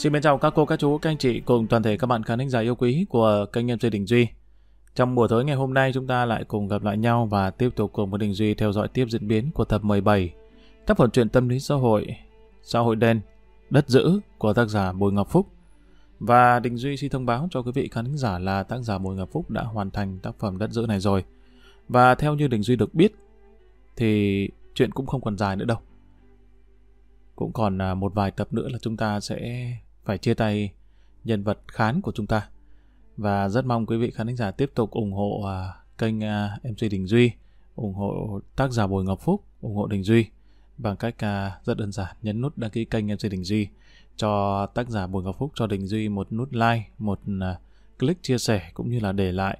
Xin mến chào các cô, các chú, các anh chị cùng toàn thể các bạn khán thính giả yêu quý của kênh MC Đình Duy. Trong buổi tối ngày hôm nay chúng ta lại cùng gặp lại nhau và tiếp tục cùng với Đình Duy theo dõi tiếp diễn biến của tập 17 tác phẩm truyện tâm lý xã hội Xã hội đen, đất giữ của tác giả Bùi Ngọc Phúc. Và Đình Duy xin thông báo cho quý vị khán thính giả là tác giả Bùi Ngọc Phúc đã hoàn thành tác phẩm đất giữ này rồi. Và theo như Đình Duy được biết thì chuyện cũng không còn dài nữa đâu. Cũng còn à, một vài tập nữa là chúng ta sẽ phải chia tay nhân vật khán của chúng ta. Và rất mong quý vị khán thính giả tiếp tục ủng hộ uh, kênh à, uh, MC Đình Duy, ủng hộ tác giả Bùi Ngọc Phúc, ủng hộ Đình Duy bằng cách uh, rất đơn giản nhấn nút đăng ký kênh MC Đình Duy cho tác giả Bùi Ngọc Phúc cho Đình Duy một nút like, một uh, click chia sẻ cũng như là để lại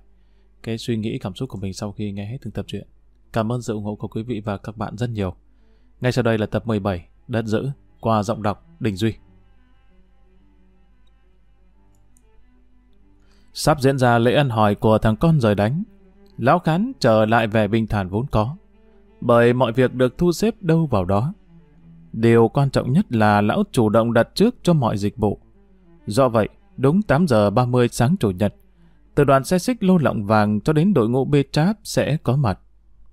cái suy nghĩ cảm xúc của mình sau khi nghe hết từng tập truyện. Cảm ơn sự ủng hộ của quý vị và các bạn rất nhiều. Ngay sau đây là tập 17, Đất giữ, qua giọng đọc Đình Duy. Sắp diễn ra lễ ăn hỏi của thằng con rời đánh. Lão Khán trở lại vẻ bình thản vốn có. Bởi mọi việc được thu xếp đâu vào đó. Điều quan trọng nhất là lão chủ động đặt trước cho mọi dịch vụ. Do vậy, đúng 8 giờ 30 sáng chủ nhật, từ đoàn xe xích lô lọng vàng cho đến đội ngũ bê tráp sẽ có mặt.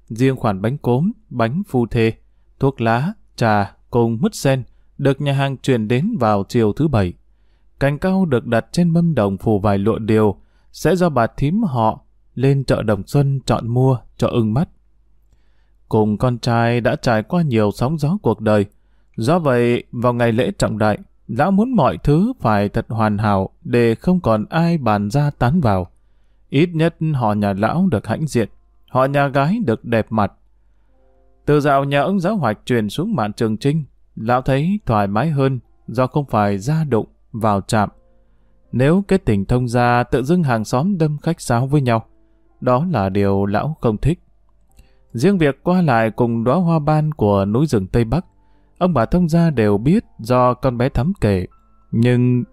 Riêng khoản bánh cốm, bánh phu thê, thuốc lá, trà cùng mứt sen được nhà hàng chuyển đến vào chiều thứ bảy. Cành cao được đặt trên mâm đồng phủ vài lụa điều, sẽ do bà thím họ lên chợ Đồng Xuân chọn mua cho ưng mắt. Cùng con trai đã trải qua nhiều sóng gió cuộc đời, do vậy vào ngày lễ trọng đại, lão muốn mọi thứ phải thật hoàn hảo để không còn ai bàn ra tán vào. Ít nhất họ nhà lão được hãnh diện, họ nhà gái được đẹp mặt. Từ dạo nhà ông giáo hoạch truyền xuống mạn trường trinh, lão thấy thoải mái hơn do không phải ra đụng vào trạm. Nếu kết tình thông gia tự dưng hàng xóm đâm khách sáo với nhau, đó là điều lão không thích. Riêng việc qua lại cùng đóa hoa ban của núi rừng Tây Bắc, ông bà thông gia đều biết do con bé thắm kể. Nhưng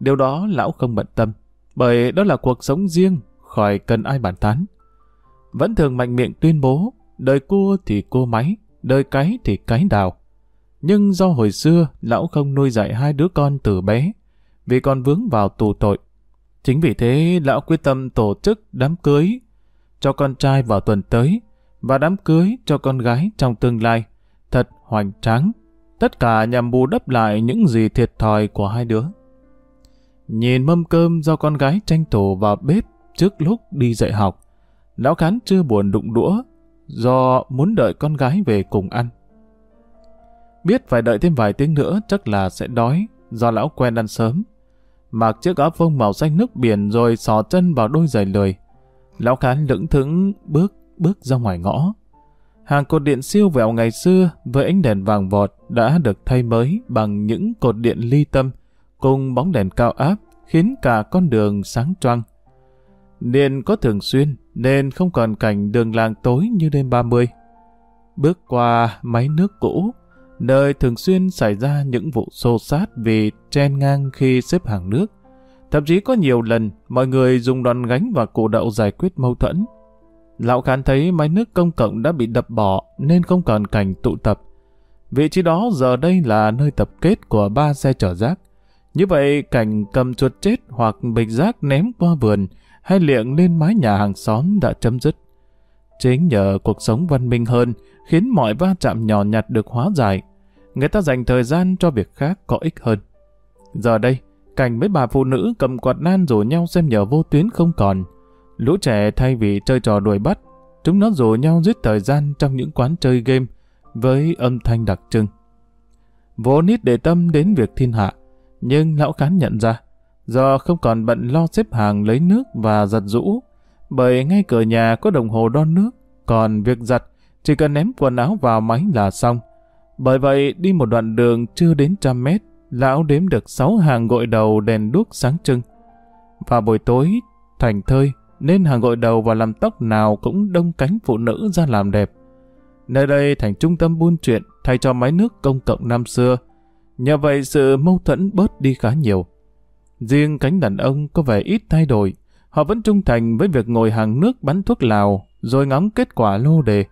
điều đó lão không bận tâm, bởi đó là cuộc sống riêng, khỏi cần ai bàn tán. Vẫn thường mạnh miệng tuyên bố, đời cua thì cua máy, đời cái thì cái đào. Nhưng do hồi xưa lão không nuôi dạy hai đứa con từ bé, vì còn vướng vào tù tội. Chính vì thế lão quyết tâm tổ chức đám cưới cho con trai vào tuần tới và đám cưới cho con gái trong tương lai, thật hoành tráng. Tất cả nhằm bù đắp lại những gì thiệt thòi của hai đứa. Nhìn mâm cơm do con gái tranh thủ vào bếp trước lúc đi dạy học, lão khán chưa buồn đụng đũa do muốn đợi con gái về cùng ăn. Biết phải đợi thêm vài tiếng nữa chắc là sẽ đói, do lão quen ăn sớm. Mặc chiếc áo phông màu xanh nước biển rồi sò chân vào đôi giày lười. Lão khán lững thững bước bước ra ngoài ngõ. Hàng cột điện siêu vẹo ngày xưa với ánh đèn vàng vọt đã được thay mới bằng những cột điện ly tâm cùng bóng đèn cao áp khiến cả con đường sáng trăng Điện có thường xuyên nên không còn cảnh đường làng tối như đêm 30. Bước qua máy nước cũ, nơi thường xuyên xảy ra những vụ xô sát vì chen ngang khi xếp hàng nước. Thậm chí có nhiều lần, mọi người dùng đòn gánh và cổ đậu giải quyết mâu thuẫn. Lão Khán thấy máy nước công cộng đã bị đập bỏ, nên không còn cảnh tụ tập. Vị trí đó giờ đây là nơi tập kết của ba xe chở rác. Như vậy, cảnh cầm chuột chết hoặc bịch rác ném qua vườn hay liệng lên mái nhà hàng xóm đã chấm dứt. Chính nhờ cuộc sống văn minh hơn, khiến mọi va chạm nhỏ nhặt được hóa giải người ta dành thời gian cho việc khác có ích hơn. Giờ đây, cảnh mấy bà phụ nữ cầm quạt nan rủ nhau xem nhờ vô tuyến không còn. Lũ trẻ thay vì chơi trò đuổi bắt, chúng nó rủ nhau giết thời gian trong những quán chơi game với âm thanh đặc trưng. Vô nít để tâm đến việc thiên hạ, nhưng lão khán nhận ra, do không còn bận lo xếp hàng lấy nước và giặt rũ, bởi ngay cửa nhà có đồng hồ đo nước, còn việc giặt chỉ cần ném quần áo vào máy là xong. Bởi vậy, đi một đoạn đường chưa đến trăm mét, lão đếm được sáu hàng gội đầu đèn đuốc sáng trưng. Và buổi tối, thành thơi, nên hàng gội đầu và làm tóc nào cũng đông cánh phụ nữ ra làm đẹp. Nơi đây thành trung tâm buôn chuyện thay cho máy nước công cộng năm xưa. Nhờ vậy sự mâu thuẫn bớt đi khá nhiều. Riêng cánh đàn ông có vẻ ít thay đổi. Họ vẫn trung thành với việc ngồi hàng nước bắn thuốc lào rồi ngắm kết quả lô đề.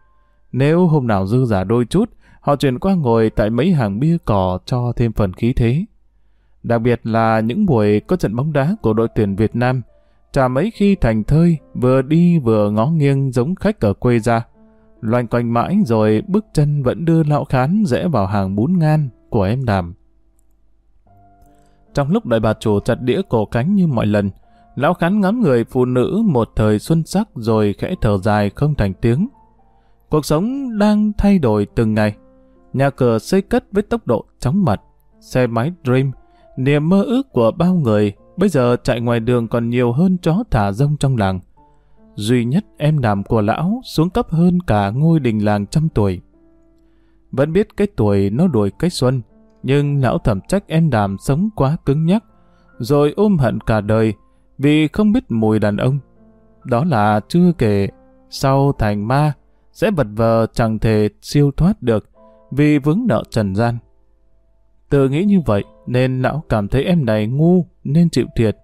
Nếu hôm nào dư giả đôi chút, họ chuyển qua ngồi tại mấy hàng bia cỏ cho thêm phần khí thế. Đặc biệt là những buổi có trận bóng đá của đội tuyển Việt Nam, chả mấy khi thành thơi, vừa đi vừa ngó nghiêng giống khách ở quê ra. Loanh quanh mãi rồi bước chân vẫn đưa lão khán rẽ vào hàng bún ngan của em đàm. Trong lúc đợi bà chủ chặt đĩa cổ cánh như mọi lần, lão khán ngắm người phụ nữ một thời xuân sắc rồi khẽ thở dài không thành tiếng. Cuộc sống đang thay đổi từng ngày. Nhà cửa xây cất với tốc độ chóng mặt. Xe máy Dream, niềm mơ ước của bao người, bây giờ chạy ngoài đường còn nhiều hơn chó thả rông trong làng. Duy nhất em đàm của lão xuống cấp hơn cả ngôi đình làng trăm tuổi. Vẫn biết cái tuổi nó đuổi cái xuân, nhưng lão thẩm trách em đàm sống quá cứng nhắc, rồi ôm hận cả đời vì không biết mùi đàn ông. Đó là chưa kể, sau thành ma, sẽ vật vờ chẳng thể siêu thoát được vì vướng nợ trần gian. Tự nghĩ như vậy nên lão cảm thấy em này ngu nên chịu thiệt.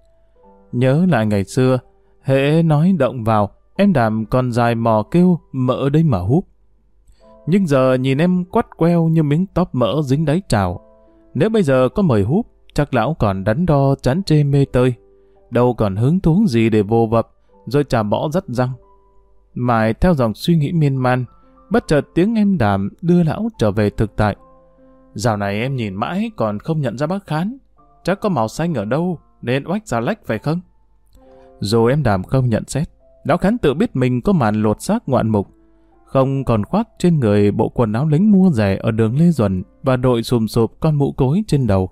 Nhớ lại ngày xưa, hệ nói động vào, em đàm còn dài mò kêu mỡ đây mà húp. Nhưng giờ nhìn em quắt queo như miếng tóp mỡ dính đáy trào. Nếu bây giờ có mời húp, chắc lão còn đắn đo chán chê mê tơi. Đâu còn hứng thú gì để vô vập, rồi trả bỏ rất răng. Mãi theo dòng suy nghĩ miên man, bất chợt tiếng em đàm đưa lão trở về thực tại. Dạo này em nhìn mãi còn không nhận ra bác khán. Chắc có màu xanh ở đâu, nên oách ra lách phải không? Dù em đàm không nhận xét, lão khán tự biết mình có màn lột xác ngoạn mục, không còn khoác trên người bộ quần áo lính mua rẻ ở đường Lê Duẩn và đội sùm sụp con mũ cối trên đầu.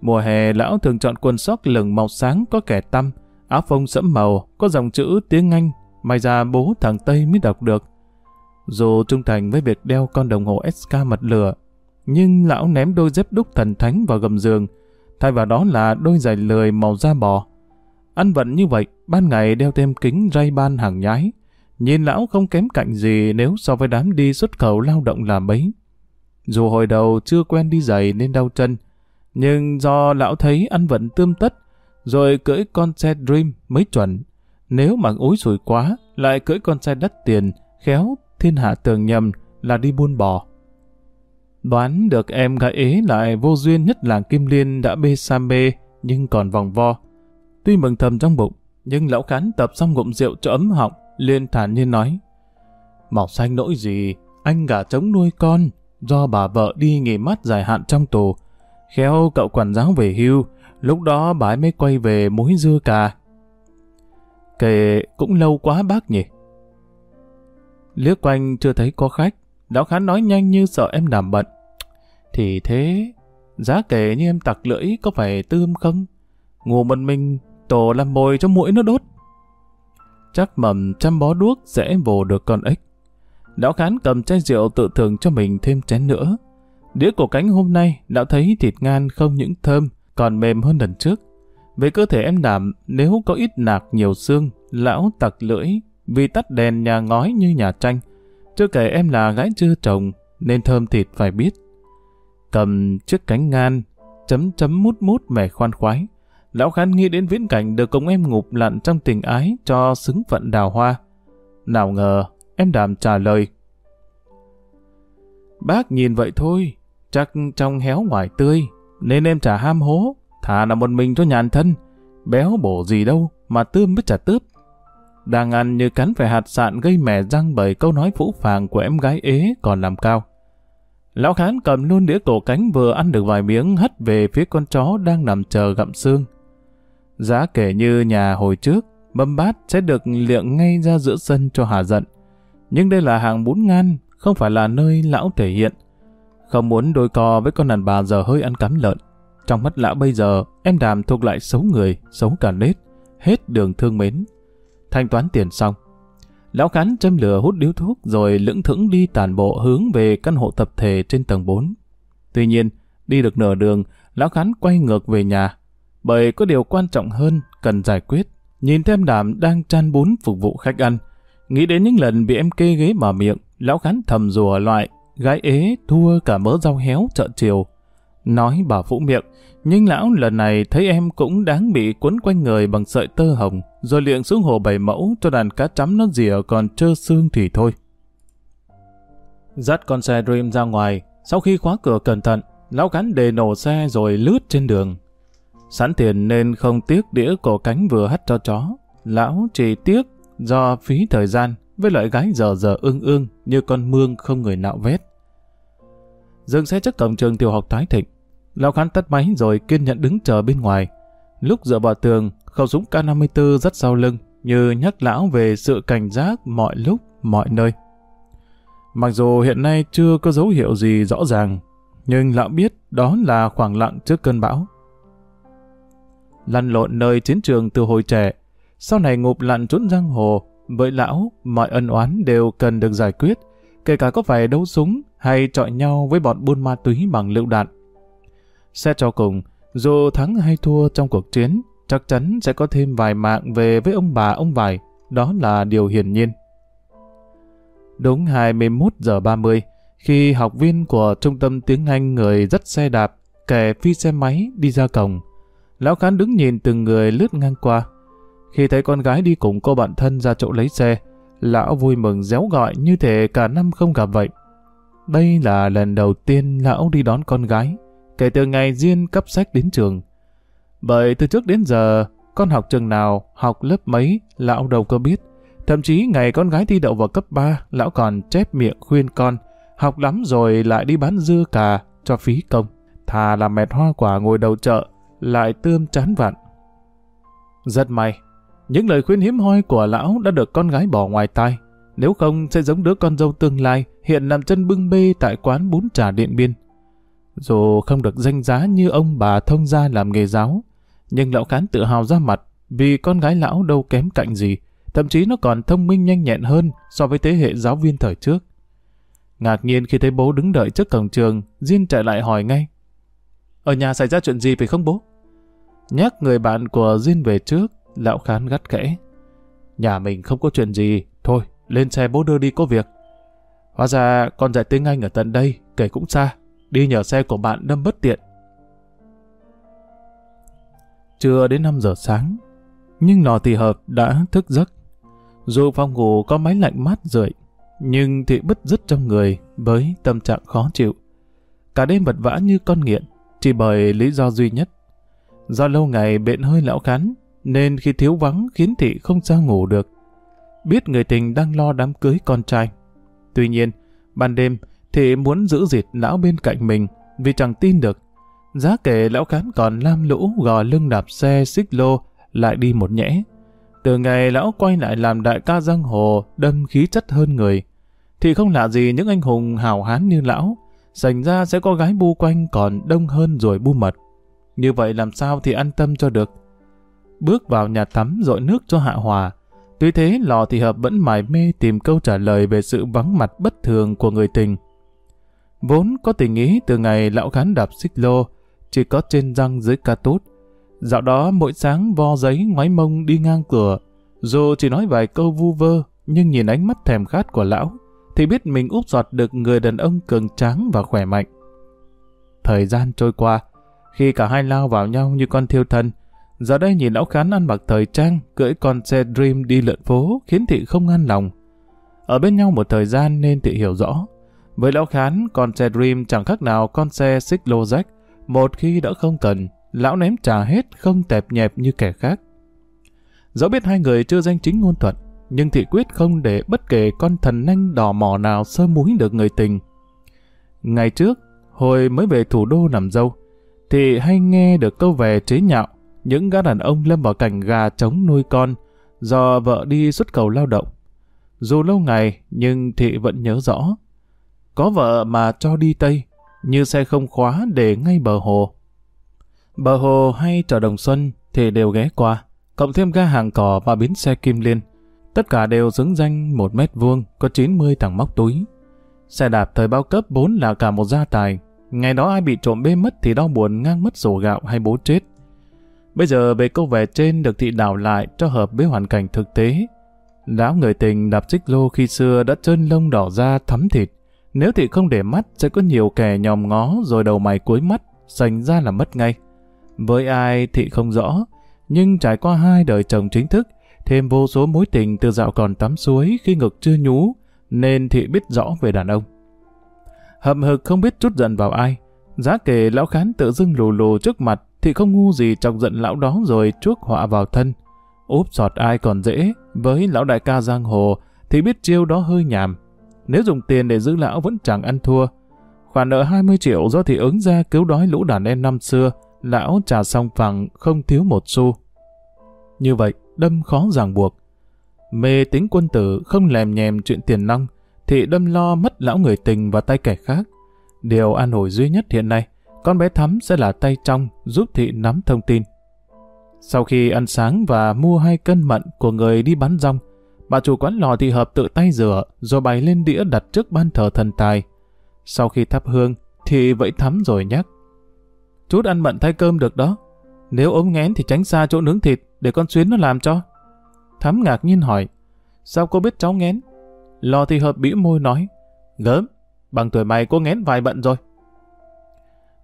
Mùa hè lão thường chọn quần sóc lửng màu sáng có kẻ tăm, áo phông sẫm màu, có dòng chữ tiếng Anh, may ra bố thằng Tây mới đọc được. Dù trung thành với việc đeo con đồng hồ SK mật lửa, nhưng lão ném đôi dép đúc thần thánh vào gầm giường, thay vào đó là đôi giày lười màu da bò. Ăn vận như vậy, ban ngày đeo thêm kính ray ban hàng nhái, nhìn lão không kém cạnh gì nếu so với đám đi xuất khẩu lao động làm bấy. Dù hồi đầu chưa quen đi giày nên đau chân, nhưng do lão thấy ăn vận tươm tất, rồi cưỡi con xe Dream mới chuẩn. Nếu mà úi sủi quá, lại cưỡi con xe đắt tiền, khéo thiên hạ tưởng nhầm là đi buôn bò. Đoán được em gái ế lại vô duyên nhất làng Kim Liên đã bê sa mê nhưng còn vòng vo. Tuy mừng thầm trong bụng, nhưng lão khán tập xong ngụm rượu cho ấm họng, liền thản nhiên nói. Màu xanh nỗi gì, anh gả trống nuôi con, do bà vợ đi nghỉ mát dài hạn trong tù. Khéo cậu quản giáo về hưu, lúc đó bà ấy mới quay về mối dưa cà. Kể cũng lâu quá bác nhỉ. Liếc quanh chưa thấy có khách, Lão Khán nói nhanh như sợ em đảm bận. Thì thế, giá kể như em tặc lưỡi có phải tươm không? Ngủ một mình, tổ làm mồi cho mũi nó đốt. Chắc mầm chăm bó đuốc sẽ vồ được con ếch. Lão Khán cầm chai rượu tự thưởng cho mình thêm chén nữa. Đĩa cổ cánh hôm nay, lão thấy thịt ngan không những thơm, còn mềm hơn lần trước. Về cơ thể em đảm, nếu có ít nạc nhiều xương, lão tặc lưỡi, vì tắt đèn nhà ngói như nhà tranh. Chưa kể em là gái chưa chồng, nên thơm thịt phải biết. Cầm chiếc cánh ngan, chấm chấm mút mút mẻ khoan khoái. Lão Khán nghĩ đến viễn cảnh được cùng em ngụp lặn trong tình ái cho xứng phận đào hoa. Nào ngờ, em đàm trả lời. Bác nhìn vậy thôi, chắc trong héo ngoài tươi, nên em trả ham hố, thả là một mình cho nhàn thân, béo bổ gì đâu mà tươm với chả tướp. Đang ăn như cắn phải hạt sạn gây mẻ răng bởi câu nói phũ phàng của em gái ế còn làm cao. Lão Khán cầm luôn đĩa cổ cánh vừa ăn được vài miếng hất về phía con chó đang nằm chờ gặm xương. Giá kể như nhà hồi trước, mâm bát sẽ được liệng ngay ra giữa sân cho hà giận. Nhưng đây là hàng bún ngan, không phải là nơi lão thể hiện. Không muốn đôi co với con đàn bà giờ hơi ăn cắm lợn. Trong mắt lão bây giờ, em đàm thuộc lại xấu người, xấu cả nết, hết đường thương mến. Thanh toán tiền xong. Lão Khán châm lửa hút điếu thuốc rồi lững thững đi tàn bộ hướng về căn hộ tập thể trên tầng 4. Tuy nhiên, đi được nửa đường, Lão Khán quay ngược về nhà, bởi có điều quan trọng hơn cần giải quyết. Nhìn thêm đàm đang chan bún phục vụ khách ăn, nghĩ đến những lần bị em kê ghế mở miệng, Lão Khán thầm rùa loại, gái ế thua cả mớ rau héo chợ chiều. Nói bà phũ miệng, nhưng lão lần này thấy em cũng đáng bị quấn quanh người bằng sợi tơ hồng, rồi liệng xuống hồ bảy mẫu cho đàn cá chấm nó dìa còn trơ xương thì thôi. Dắt con xe Dream ra ngoài, sau khi khóa cửa cẩn thận, lão cắn đề nổ xe rồi lướt trên đường. Sẵn tiền nên không tiếc đĩa cổ cánh vừa hắt cho chó. Lão chỉ tiếc do phí thời gian với loại gái giờ giờ ương ương như con mương không người nạo vét. Dừng xe trước cổng trường tiểu học Thái Thịnh. Lão Khán tắt máy rồi kiên nhẫn đứng chờ bên ngoài. Lúc dựa vào tường, khẩu súng K54 rất sau lưng, như nhắc lão về sự cảnh giác mọi lúc, mọi nơi. Mặc dù hiện nay chưa có dấu hiệu gì rõ ràng, nhưng lão biết đó là khoảng lặng trước cơn bão. Lăn lộn nơi chiến trường từ hồi trẻ, sau này ngụp lặn trốn giang hồ, với lão, mọi ân oán đều cần được giải quyết, kể cả có phải đấu súng hay chọi nhau với bọn buôn ma túy bằng lựu đạn. Xét cho cùng, dù thắng hay thua trong cuộc chiến, chắc chắn sẽ có thêm vài mạng về với ông bà ông vải, đó là điều hiển nhiên. Đúng 21 giờ 30, khi học viên của trung tâm tiếng Anh người dắt xe đạp, kẻ phi xe máy đi ra cổng, lão khán đứng nhìn từng người lướt ngang qua. Khi thấy con gái đi cùng cô bạn thân ra chỗ lấy xe, lão vui mừng réo gọi như thể cả năm không gặp vậy. Đây là lần đầu tiên lão đi đón con gái, kể từ ngày Diên cấp sách đến trường. Bởi từ trước đến giờ, con học trường nào, học lớp mấy, lão đâu có biết. Thậm chí ngày con gái thi đậu vào cấp 3, lão còn chép miệng khuyên con, học lắm rồi lại đi bán dưa cà cho phí công. Thà làm mệt hoa quả ngồi đầu chợ, lại tươm chán vặn. Rất may, những lời khuyên hiếm hoi của lão đã được con gái bỏ ngoài tai. Nếu không sẽ giống đứa con dâu tương lai hiện nằm chân bưng bê tại quán bún trà điện biên. Dù không được danh giá như ông bà thông gia làm nghề giáo, nhưng lão khán tự hào ra mặt vì con gái lão đâu kém cạnh gì, thậm chí nó còn thông minh nhanh nhẹn hơn so với thế hệ giáo viên thời trước. Ngạc nhiên khi thấy bố đứng đợi trước cổng trường, Diên chạy lại hỏi ngay. Ở nhà xảy ra chuyện gì phải không bố? Nhắc người bạn của Diên về trước, lão khán gắt kẽ. Nhà mình không có chuyện gì, thôi, lên xe bố đưa đi có việc. Hóa ra con dạy tiếng Anh ở tận đây, kể cũng xa, đi nhờ xe của bạn đâm bất tiện. Chưa đến 5 giờ sáng, nhưng nò thì hợp đã thức giấc. Dù phòng ngủ có máy lạnh mát rượi, nhưng thì bứt rứt trong người với tâm trạng khó chịu. Cả đêm vật vã như con nghiện, chỉ bởi lý do duy nhất. Do lâu ngày bệnh hơi lão khán, nên khi thiếu vắng khiến thị không sao ngủ được. Biết người tình đang lo đám cưới con trai. Tuy nhiên, ban đêm, thì muốn giữ dịt lão bên cạnh mình vì chẳng tin được. Giá kể lão khán còn lam lũ gò lưng đạp xe xích lô lại đi một nhẽ. Từ ngày lão quay lại làm đại ca giang hồ đâm khí chất hơn người, thì không lạ gì những anh hùng hào hán như lão, sành ra sẽ có gái bu quanh còn đông hơn rồi bu mật. Như vậy làm sao thì an tâm cho được. Bước vào nhà tắm dội nước cho hạ hòa, tuy thế lò thì hợp vẫn mải mê tìm câu trả lời về sự vắng mặt bất thường của người tình. Vốn có tình ý từ ngày lão khán đạp xích lô, chỉ có trên răng dưới ca tốt. Dạo đó mỗi sáng vo giấy ngoái mông đi ngang cửa, dù chỉ nói vài câu vu vơ, nhưng nhìn ánh mắt thèm khát của lão, thì biết mình úp giọt được người đàn ông cường tráng và khỏe mạnh. Thời gian trôi qua, khi cả hai lao vào nhau như con thiêu thân, giờ đây nhìn lão khán ăn mặc thời trang, cưỡi con xe Dream đi lượn phố khiến thị không an lòng. Ở bên nhau một thời gian nên thị hiểu rõ. Với lão khán, con xe Dream chẳng khác nào con xe xích lô rách, một khi đã không cần, lão ném trả hết không tẹp nhẹp như kẻ khác. Dẫu biết hai người chưa danh chính ngôn thuận, nhưng thị quyết không để bất kể con thần nanh đỏ mỏ nào sơ múi được người tình. Ngày trước, hồi mới về thủ đô nằm dâu, thì hay nghe được câu về chế nhạo những gã đàn ông lâm vào cảnh gà trống nuôi con do vợ đi xuất cầu lao động. Dù lâu ngày nhưng thị vẫn nhớ rõ. Có vợ mà cho đi Tây, như xe không khóa để ngay bờ hồ. Bờ hồ hay chợ Đồng Xuân thì đều ghé qua, cộng thêm ga hàng cỏ và bến xe Kim Liên. Tất cả đều xứng danh một mét vuông, có 90 thằng móc túi. Xe đạp thời bao cấp 4 là cả một gia tài. Ngày đó ai bị trộm bê mất thì đau buồn ngang mất sổ gạo hay bố chết. Bây giờ về câu vẻ trên được thị đảo lại cho hợp với hoàn cảnh thực tế. Lão người tình đạp xích lô khi xưa đã trơn lông đỏ da thắm thịt. Nếu thị không để mắt sẽ có nhiều kẻ nhòm ngó rồi đầu mày cuối mắt, sành ra là mất ngay. Với ai thị không rõ, nhưng trải qua hai đời chồng chính thức, thêm vô số mối tình từ dạo còn tắm suối khi ngực chưa nhú, nên thị biết rõ về đàn ông. Hậm hực không biết chút giận vào ai, giá kể lão khán tự dưng lù lù trước mặt thì không ngu gì chọc giận lão đó rồi chuốc họa vào thân. Úp sọt ai còn dễ, với lão đại ca giang hồ thì biết chiêu đó hơi nhàm. Nếu dùng tiền để giữ lão vẫn chẳng ăn thua. Khoản nợ 20 triệu do thị ứng ra cứu đói lũ đàn em năm xưa, lão trả xong phẳng không thiếu một xu. Như vậy, đâm khó ràng buộc. Mê tính quân tử không lèm nhèm chuyện tiền nong, thì đâm lo mất lão người tình và tay kẻ khác. Điều an ủi duy nhất hiện nay, con bé Thắm sẽ là tay trong giúp thị nắm thông tin. Sau khi ăn sáng và mua hai cân mận của người đi bán rong, bà chủ quán lò thì hợp tự tay rửa rồi bày lên đĩa đặt trước ban thờ thần tài. Sau khi thắp hương thì vẫy Thắm rồi nhắc. Chút ăn mận thay cơm được đó. Nếu ốm nghén thì tránh xa chỗ nướng thịt để con Xuyến nó làm cho. Thắm ngạc nhiên hỏi, sao cô biết cháu nghén Lò thì hợp bĩu môi nói, gớm, bằng tuổi mày cô nghén vài bận rồi.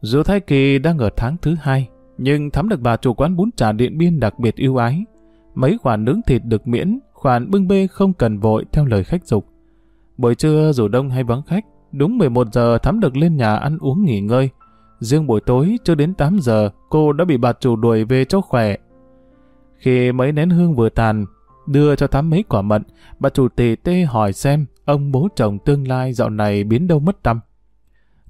Dù thai kỳ đang ở tháng thứ hai, nhưng thắm được bà chủ quán bún chả điện biên đặc biệt ưu ái. Mấy khoản nướng thịt được miễn, khoản bưng bê không cần vội theo lời khách dục. Buổi trưa dù đông hay vắng khách, đúng 11 giờ thắm được lên nhà ăn uống nghỉ ngơi. Riêng buổi tối chưa đến 8 giờ, cô đã bị bà chủ đuổi về cho khỏe. Khi mấy nén hương vừa tàn, đưa cho thắm mấy quả mận, bà chủ tề tê hỏi xem ông bố chồng tương lai dạo này biến đâu mất tâm.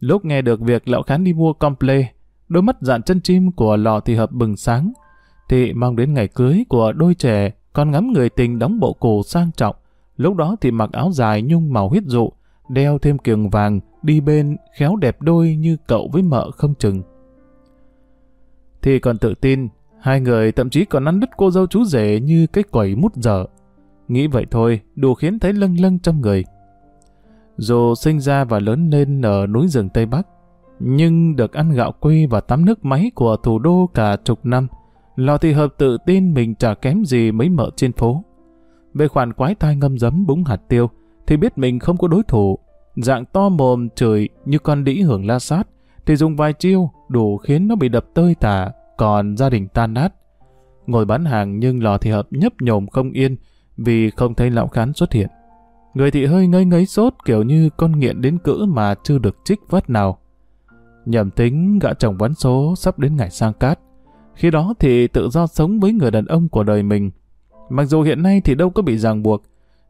Lúc nghe được việc lão khán đi mua comple, đôi mắt dạn chân chim của lò thì hợp bừng sáng, thị mong đến ngày cưới của đôi trẻ còn ngắm người tình đóng bộ cổ sang trọng. Lúc đó thì mặc áo dài nhung màu huyết dụ, đeo thêm kiềng vàng, đi bên khéo đẹp đôi như cậu với mợ không chừng. Thì còn tự tin, hai người thậm chí còn ăn đứt cô dâu chú rể như cái quẩy mút dở. Nghĩ vậy thôi, đủ khiến thấy lâng lâng trong người. Dù sinh ra và lớn lên ở núi rừng Tây Bắc, nhưng được ăn gạo quê và tắm nước máy của thủ đô cả chục năm, Lò thị hợp tự tin mình chả kém gì mấy mợ trên phố. Về khoản quái thai ngâm giấm búng hạt tiêu, thì biết mình không có đối thủ. Dạng to mồm chửi như con đĩ hưởng la sát, thì dùng vài chiêu đủ khiến nó bị đập tơi tả, còn gia đình tan nát. Ngồi bán hàng nhưng lò thị hợp nhấp nhổm không yên vì không thấy lão khán xuất hiện. Người thị hơi ngây ngấy sốt kiểu như con nghiện đến cỡ mà chưa được trích vất nào. Nhầm tính gã chồng vấn số sắp đến ngày sang cát. Khi đó thì tự do sống với người đàn ông của đời mình. Mặc dù hiện nay thì đâu có bị ràng buộc,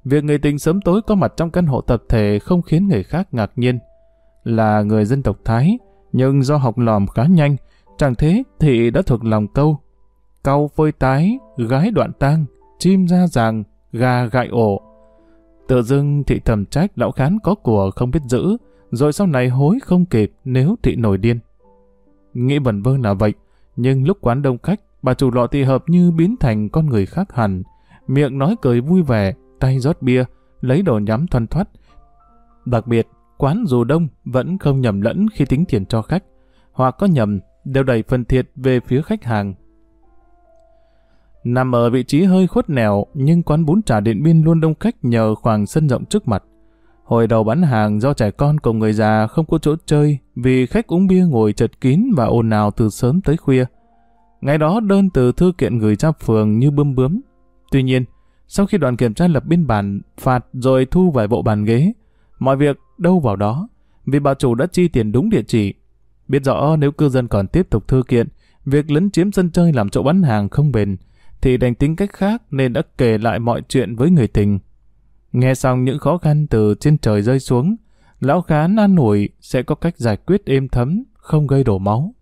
việc người tình sớm tối có mặt trong căn hộ tập thể không khiến người khác ngạc nhiên. Là người dân tộc Thái, nhưng do học lòm khá nhanh, chẳng thế thì đã thuộc lòng câu. Cau phơi tái, gái đoạn tang, chim ra ràng, gà gại ổ. Tự dưng thị thầm trách lão khán có của không biết giữ, rồi sau này hối không kịp nếu thị nổi điên. Nghĩ bẩn vơ là vậy, nhưng lúc quán đông khách, bà chủ lọ thì hợp như biến thành con người khác hẳn. Miệng nói cười vui vẻ, tay rót bia, lấy đồ nhắm thoăn thoắt. Đặc biệt, quán dù đông vẫn không nhầm lẫn khi tính tiền cho khách, hoặc có nhầm đều đẩy phần thiệt về phía khách hàng. Nằm ở vị trí hơi khuất nẻo, nhưng quán bún chả điện biên luôn đông khách nhờ khoảng sân rộng trước mặt. Hồi đầu bán hàng do trẻ con cùng người già không có chỗ chơi vì khách uống bia ngồi chật kín và ồn ào từ sớm tới khuya. Ngày đó đơn từ thư kiện gửi ra phường như bươm bướm. Tuy nhiên, sau khi đoàn kiểm tra lập biên bản, phạt rồi thu vài bộ bàn ghế, mọi việc đâu vào đó, vì bà chủ đã chi tiền đúng địa chỉ. Biết rõ nếu cư dân còn tiếp tục thư kiện, việc lấn chiếm sân chơi làm chỗ bán hàng không bền, thì đành tính cách khác nên đã kể lại mọi chuyện với người tình. Nghe xong những khó khăn từ trên trời rơi xuống, lão khán an ủi sẽ có cách giải quyết êm thấm, không gây đổ máu.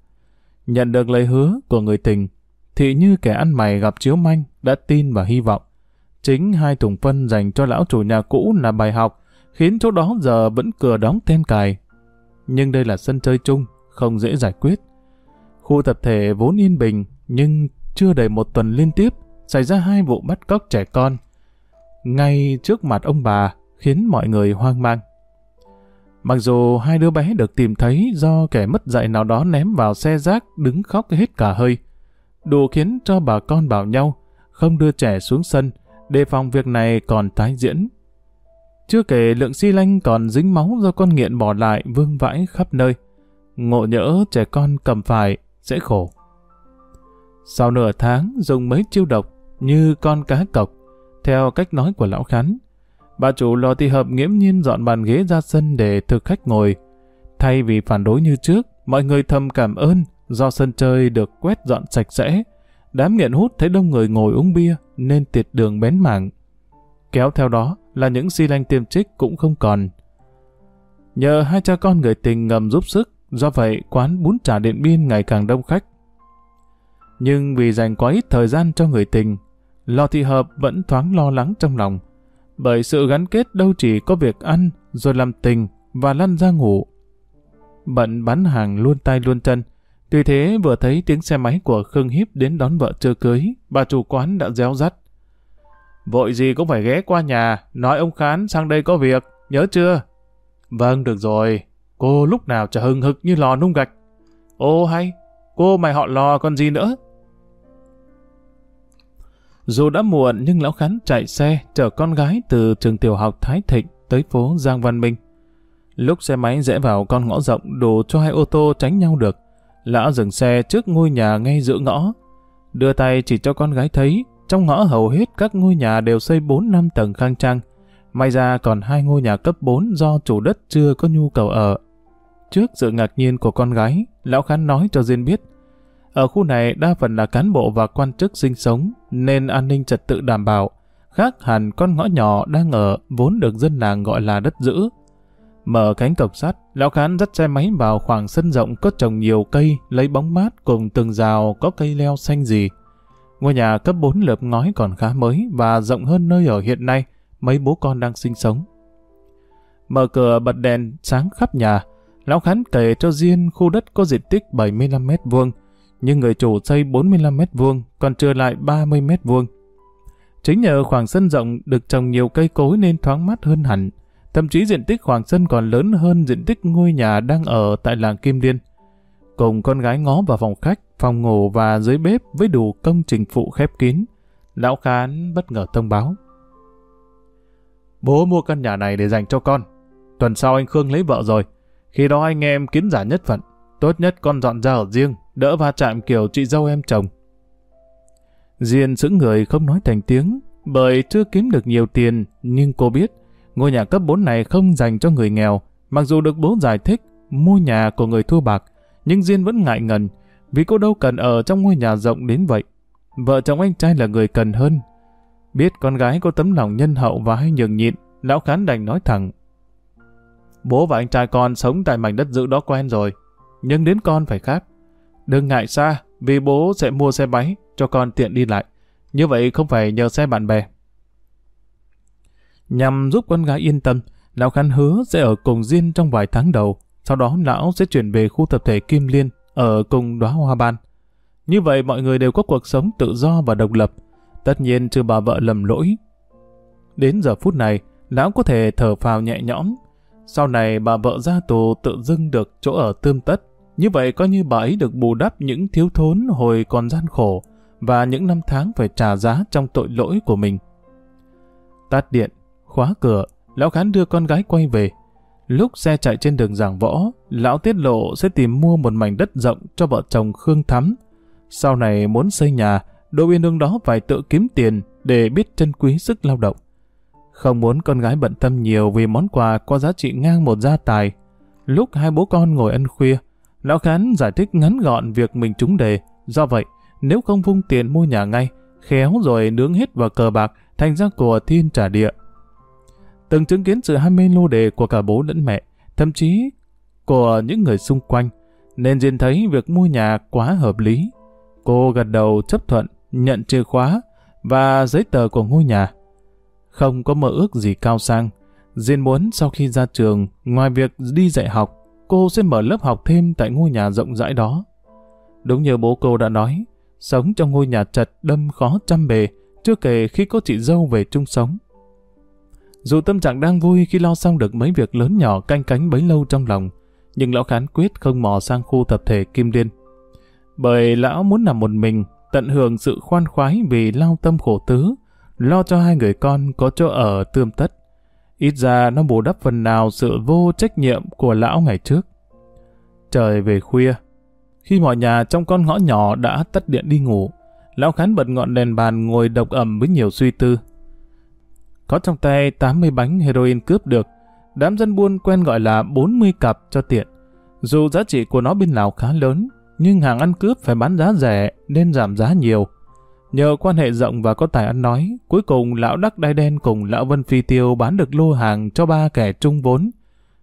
Nhận được lời hứa của người tình, thì như kẻ ăn mày gặp chiếu manh đã tin và hy vọng. Chính hai thùng phân dành cho lão chủ nhà cũ là bài học, khiến chỗ đó giờ vẫn cửa đóng then cài. Nhưng đây là sân chơi chung, không dễ giải quyết. Khu tập thể vốn yên bình, nhưng chưa đầy một tuần liên tiếp, xảy ra hai vụ bắt cóc trẻ con, ngay trước mặt ông bà, khiến mọi người hoang mang. Mặc dù hai đứa bé được tìm thấy do kẻ mất dạy nào đó ném vào xe rác đứng khóc hết cả hơi, đủ khiến cho bà con bảo nhau không đưa trẻ xuống sân, đề phòng việc này còn tái diễn. Chưa kể lượng xi lanh còn dính máu do con nghiện bỏ lại vương vãi khắp nơi. Ngộ nhỡ trẻ con cầm phải sẽ khổ. Sau nửa tháng dùng mấy chiêu độc như con cá cọc, theo cách nói của lão khán, bà chủ lò thị hợp nghiễm nhiên dọn bàn ghế ra sân để thực khách ngồi. Thay vì phản đối như trước, mọi người thầm cảm ơn, do sân chơi được quét dọn sạch sẽ, đám nghiện hút thấy đông người ngồi uống bia nên tiệt đường bén mảng. Kéo theo đó là những xi lanh tiêm trích cũng không còn. Nhờ hai cha con người tình ngầm giúp sức, do vậy quán bún chả Điện Biên ngày càng đông khách. Nhưng vì dành quá ít thời gian cho người tình, Lò Thị Hợp vẫn thoáng lo lắng trong lòng, bởi sự gắn kết đâu chỉ có việc ăn, rồi làm tình và lăn ra ngủ. Bận bán hàng luôn tay luôn chân, tuy thế vừa thấy tiếng xe máy của Khương Hiếp đến đón vợ chưa cưới, bà chủ quán đã réo rắt. Vội gì cũng phải ghé qua nhà, nói ông Khán sang đây có việc, nhớ chưa? Vâng, được rồi, cô lúc nào chả hừng hực như lò nung gạch. Ô hay, cô mày họ lò còn gì nữa? Dù đã muộn nhưng Lão Khán chạy xe chở con gái từ trường tiểu học Thái Thịnh tới phố Giang Văn Minh. Lúc xe máy rẽ vào con ngõ rộng đủ cho hai ô tô tránh nhau được, Lão dừng xe trước ngôi nhà ngay giữa ngõ. Đưa tay chỉ cho con gái thấy, trong ngõ hầu hết các ngôi nhà đều xây 4 năm tầng khang trang. May ra còn hai ngôi nhà cấp 4 do chủ đất chưa có nhu cầu ở. Trước sự ngạc nhiên của con gái, Lão Khán nói cho Diên biết, ở khu này đa phần là cán bộ và quan chức sinh sống, nên an ninh trật tự đảm bảo. Khác hẳn con ngõ nhỏ đang ở vốn được dân làng gọi là đất giữ. Mở cánh cổng sắt, lão khán dắt xe máy vào khoảng sân rộng có trồng nhiều cây, lấy bóng mát cùng từng rào có cây leo xanh gì. Ngôi nhà cấp 4 lợp ngói còn khá mới và rộng hơn nơi ở hiện nay, mấy bố con đang sinh sống. Mở cửa bật đèn sáng khắp nhà, lão khán kể cho riêng khu đất có diện tích 75 mét vuông, nhưng người chủ xây 45 mét vuông, còn trừ lại 30 mét vuông. Chính nhờ khoảng sân rộng được trồng nhiều cây cối nên thoáng mát hơn hẳn. Thậm chí diện tích khoảng sân còn lớn hơn diện tích ngôi nhà đang ở tại làng Kim Liên. Cùng con gái ngó vào phòng khách, phòng ngủ và dưới bếp với đủ công trình phụ khép kín. Lão Khán bất ngờ thông báo. Bố mua căn nhà này để dành cho con. Tuần sau anh Khương lấy vợ rồi. Khi đó anh em kiến giả nhất phận. Tốt nhất con dọn ra ở riêng, đỡ va chạm kiểu chị dâu em chồng. Diên sững người không nói thành tiếng, bởi chưa kiếm được nhiều tiền, nhưng cô biết, ngôi nhà cấp 4 này không dành cho người nghèo, mặc dù được bố giải thích, mua nhà của người thua bạc, nhưng Diên vẫn ngại ngần, vì cô đâu cần ở trong ngôi nhà rộng đến vậy. Vợ chồng anh trai là người cần hơn. Biết con gái có tấm lòng nhân hậu và hay nhường nhịn, lão khán đành nói thẳng. Bố và anh trai con sống tại mảnh đất giữ đó quen rồi, nhưng đến con phải khác. Đừng ngại xa, vì bố sẽ mua xe máy cho con tiện đi lại. Như vậy không phải nhờ xe bạn bè. Nhằm giúp con gái yên tâm, Lão Khán hứa sẽ ở cùng Diên trong vài tháng đầu, sau đó Lão sẽ chuyển về khu tập thể Kim Liên, ở cùng đóa hoa ban. Như vậy mọi người đều có cuộc sống tự do và độc lập, tất nhiên chưa bà vợ lầm lỗi. Đến giờ phút này, Lão có thể thở phào nhẹ nhõm. Sau này bà vợ ra tù tự dưng được chỗ ở tươm tất, như vậy coi như bà ấy được bù đắp những thiếu thốn hồi còn gian khổ và những năm tháng phải trả giá trong tội lỗi của mình. Tắt điện, khóa cửa, lão khán đưa con gái quay về. Lúc xe chạy trên đường giảng võ, lão tiết lộ sẽ tìm mua một mảnh đất rộng cho vợ chồng Khương Thắm. Sau này muốn xây nhà, đôi bên đường đó phải tự kiếm tiền để biết trân quý sức lao động. Không muốn con gái bận tâm nhiều vì món quà có giá trị ngang một gia tài. Lúc hai bố con ngồi ăn khuya, Lão Khán giải thích ngắn gọn việc mình trúng đề. Do vậy, nếu không vung tiền mua nhà ngay, khéo rồi nướng hết vào cờ bạc, thành ra của thiên trả địa. Từng chứng kiến sự ham mê lô đề của cả bố lẫn mẹ, thậm chí của những người xung quanh, nên Diên thấy việc mua nhà quá hợp lý. Cô gật đầu chấp thuận, nhận chìa khóa và giấy tờ của ngôi nhà. Không có mơ ước gì cao sang, Diên muốn sau khi ra trường, ngoài việc đi dạy học, cô sẽ mở lớp học thêm tại ngôi nhà rộng rãi đó. Đúng như bố cô đã nói, sống trong ngôi nhà chật đâm khó trăm bề, chưa kể khi có chị dâu về chung sống. Dù tâm trạng đang vui khi lo xong được mấy việc lớn nhỏ canh cánh bấy lâu trong lòng, nhưng lão khán quyết không mò sang khu tập thể Kim Liên. Bởi lão muốn nằm một mình, tận hưởng sự khoan khoái vì lao tâm khổ tứ, lo cho hai người con có chỗ ở tươm tất. Ít ra nó bù đắp phần nào sự vô trách nhiệm của lão ngày trước. Trời về khuya, khi mọi nhà trong con ngõ nhỏ đã tắt điện đi ngủ, lão khán bật ngọn đèn bàn ngồi độc ẩm với nhiều suy tư. Có trong tay 80 bánh heroin cướp được, đám dân buôn quen gọi là 40 cặp cho tiện. Dù giá trị của nó bên Lào khá lớn, nhưng hàng ăn cướp phải bán giá rẻ nên giảm giá nhiều. Nhờ quan hệ rộng và có tài ăn nói, cuối cùng lão Đắc Đai Đen cùng lão Vân Phi Tiêu bán được lô hàng cho ba kẻ trung vốn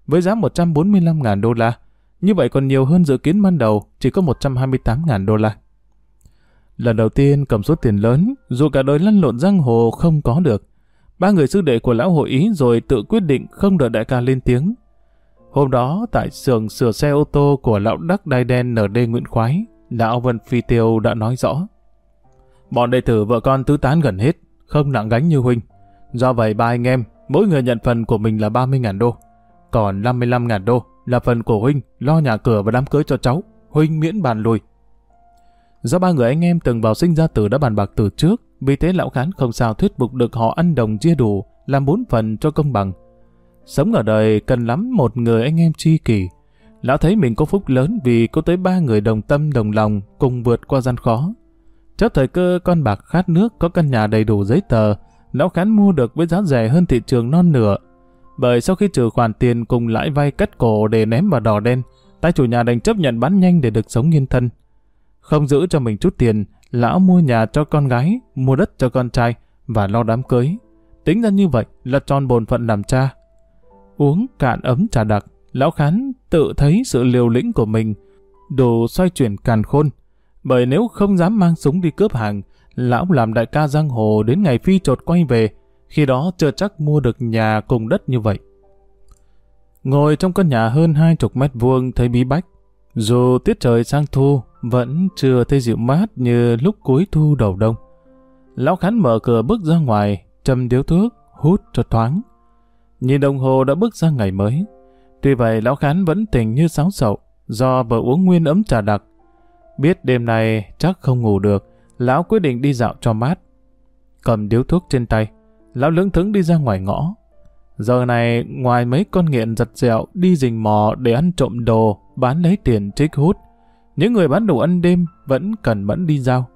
với giá 145.000 đô la. Như vậy còn nhiều hơn dự kiến ban đầu, chỉ có 128.000 đô la. Lần đầu tiên cầm số tiền lớn, dù cả đời lăn lộn giang hồ không có được. Ba người sư đệ của lão hội ý rồi tự quyết định không đợi đại ca lên tiếng. Hôm đó, tại xưởng sửa xe ô tô của lão Đắc Đai Đen ND Nguyễn Khoái, lão Vân Phi Tiêu đã nói rõ. Bọn đệ tử vợ con tứ tán gần hết, không nặng gánh như huynh. Do vậy ba anh em, mỗi người nhận phần của mình là 30.000 đô. Còn 55.000 đô là phần của huynh lo nhà cửa và đám cưới cho cháu. Huynh miễn bàn lùi. Do ba người anh em từng vào sinh ra tử đã bàn bạc từ trước, vì thế lão khán không sao thuyết phục được họ ăn đồng chia đủ, làm bốn phần cho công bằng. Sống ở đời cần lắm một người anh em tri kỷ. Lão thấy mình có phúc lớn vì có tới ba người đồng tâm đồng lòng cùng vượt qua gian khó trước thời cơ con bạc khát nước có căn nhà đầy đủ giấy tờ, lão khán mua được với giá rẻ hơn thị trường non nửa. Bởi sau khi trừ khoản tiền cùng lãi vay cắt cổ để ném vào đỏ đen, tay chủ nhà đành chấp nhận bán nhanh để được sống yên thân. Không giữ cho mình chút tiền, lão mua nhà cho con gái, mua đất cho con trai và lo đám cưới. Tính ra như vậy là tròn bồn phận làm cha. Uống cạn ấm trà đặc, lão khán tự thấy sự liều lĩnh của mình đồ xoay chuyển càn khôn. Bởi nếu không dám mang súng đi cướp hàng, lão làm đại ca giang hồ đến ngày phi trột quay về, khi đó chưa chắc mua được nhà cùng đất như vậy. Ngồi trong căn nhà hơn hai chục mét vuông thấy bí bách, dù tiết trời sang thu, vẫn chưa thấy dịu mát như lúc cuối thu đầu đông. Lão Khán mở cửa bước ra ngoài, châm điếu thuốc, hút cho thoáng. Nhìn đồng hồ đã bước ra ngày mới. Tuy vậy Lão Khán vẫn tỉnh như sáo sậu, do vừa uống nguyên ấm trà đặc. Biết đêm nay chắc không ngủ được, Lão quyết định đi dạo cho mát. Cầm điếu thuốc trên tay, Lão lưỡng thững đi ra ngoài ngõ. Giờ này, ngoài mấy con nghiện giật dẹo đi rình mò để ăn trộm đồ, bán lấy tiền trích hút, những người bán đồ ăn đêm vẫn cần mẫn đi giao.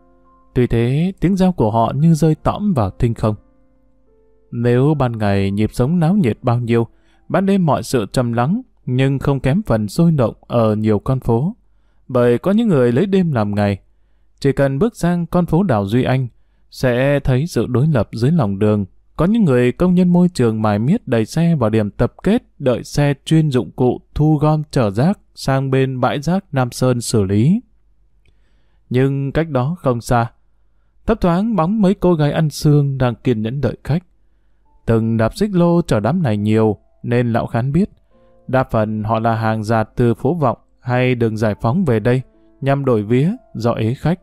Tuy thế, tiếng giao của họ như rơi tõm vào thinh không. Nếu ban ngày nhịp sống náo nhiệt bao nhiêu, ban đêm mọi sự trầm lắng, nhưng không kém phần sôi động ở nhiều con phố. Bởi có những người lấy đêm làm ngày. Chỉ cần bước sang con phố đảo Duy Anh, sẽ thấy sự đối lập dưới lòng đường. Có những người công nhân môi trường mài miết đầy xe vào điểm tập kết đợi xe chuyên dụng cụ thu gom chở rác sang bên bãi rác Nam Sơn xử lý. Nhưng cách đó không xa, thấp thoáng bóng mấy cô gái ăn xương đang kiên nhẫn đợi khách. Từng đạp xích lô chở đám này nhiều, nên lão khán biết, đa phần họ là hàng giạt từ phố vọng hay đường giải phóng về đây, nhằm đổi vía, do ế khách.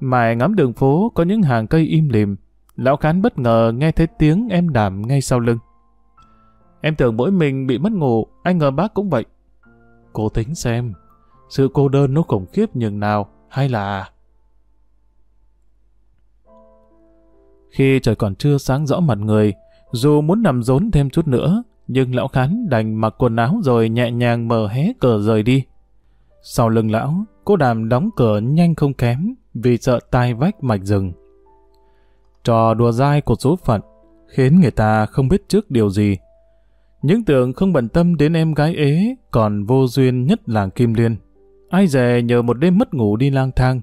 Mải ngắm đường phố có những hàng cây im lìm, lão khán bất ngờ nghe thấy tiếng em đàm ngay sau lưng. Em tưởng mỗi mình bị mất ngủ, anh ngờ bác cũng vậy. Cô tính xem, sự cô đơn nó khủng khiếp nhường nào, hay là... Khi trời còn chưa sáng rõ mặt người, dù muốn nằm rốn thêm chút nữa, nhưng lão khán đành mặc quần áo rồi nhẹ nhàng mở hé cửa rời đi. Sau lưng lão, cô đàm đóng cửa nhanh không kém vì sợ tai vách mạch rừng. Trò đùa dai của số phận khiến người ta không biết trước điều gì. Những tưởng không bận tâm đến em gái ế còn vô duyên nhất làng Kim Liên. Ai dè nhờ một đêm mất ngủ đi lang thang.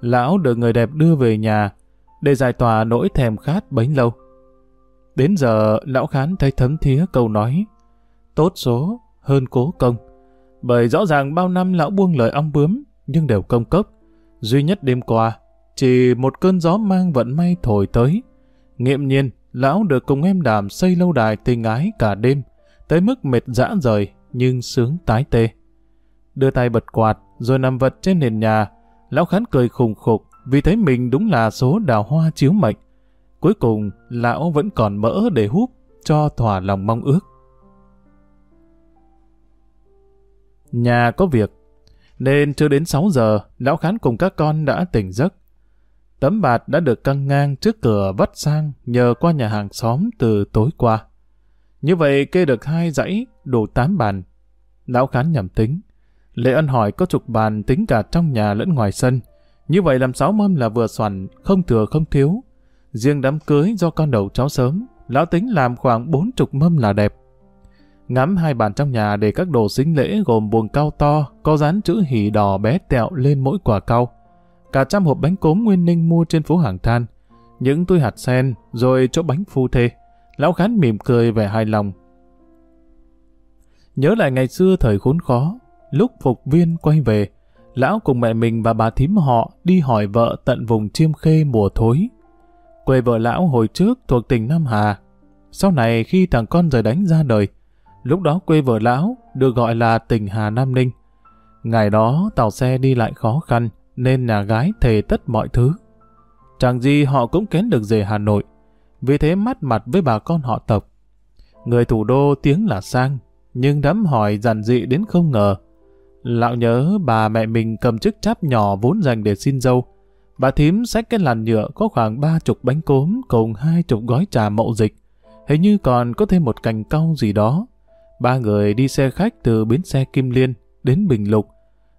Lão được người đẹp đưa về nhà để giải tỏa nỗi thèm khát bấy lâu. Đến giờ, lão khán thấy thấm thía câu nói, tốt số, hơn cố công. Bởi rõ ràng bao năm lão buông lời ong bướm, nhưng đều công cốc. Duy nhất đêm qua, chỉ một cơn gió mang vận may thổi tới. Nghiệm nhiên, lão được cùng em đàm xây lâu đài tình ái cả đêm, tới mức mệt dã rời nhưng sướng tái tê. Đưa tay bật quạt, rồi nằm vật trên nền nhà lão khán cười khùng khục vì thấy mình đúng là số đào hoa chiếu mệnh. Cuối cùng, lão vẫn còn mỡ để húp cho thỏa lòng mong ước. Nhà có việc, nên chưa đến 6 giờ, lão khán cùng các con đã tỉnh giấc. Tấm bạt đã được căng ngang trước cửa vắt sang nhờ qua nhà hàng xóm từ tối qua. Như vậy kê được hai dãy, đủ 8 bàn. Lão khán nhầm tính. Lệ ân hỏi có chục bàn tính cả trong nhà lẫn ngoài sân, như vậy làm sáu mâm là vừa soàn, không thừa không thiếu. Riêng đám cưới do con đầu cháu sớm, lão tính làm khoảng bốn chục mâm là đẹp. Ngắm hai bàn trong nhà để các đồ xính lễ gồm buồng cao to, có dán chữ hỉ đỏ bé tẹo lên mỗi quả cao. Cả trăm hộp bánh cốm nguyên ninh mua trên phố hàng than. Những túi hạt sen, rồi chỗ bánh phu thê. Lão Khán mỉm cười vẻ hài lòng. Nhớ lại ngày xưa thời khốn khó, lúc phục viên quay về, lão cùng mẹ mình và bà thím họ đi hỏi vợ tận vùng chiêm khê mùa thối. Quê vợ lão hồi trước thuộc tỉnh Nam Hà. Sau này khi thằng con rời đánh ra đời, lúc đó quê vợ lão được gọi là tỉnh Hà Nam Ninh. Ngày đó tàu xe đi lại khó khăn nên nhà gái thề tất mọi thứ. Chẳng gì họ cũng kén được về Hà Nội, vì thế mắt mặt với bà con họ tộc. Người thủ đô tiếng là sang, nhưng đám hỏi giản dị đến không ngờ. Lão nhớ bà mẹ mình cầm chiếc cháp nhỏ vốn dành để xin dâu. Bà thím xách cái làn nhựa có khoảng ba chục bánh cốm cùng hai chục gói trà mậu dịch. Hình như còn có thêm một cành cau gì đó. Ba người đi xe khách từ bến xe Kim Liên đến Bình Lục.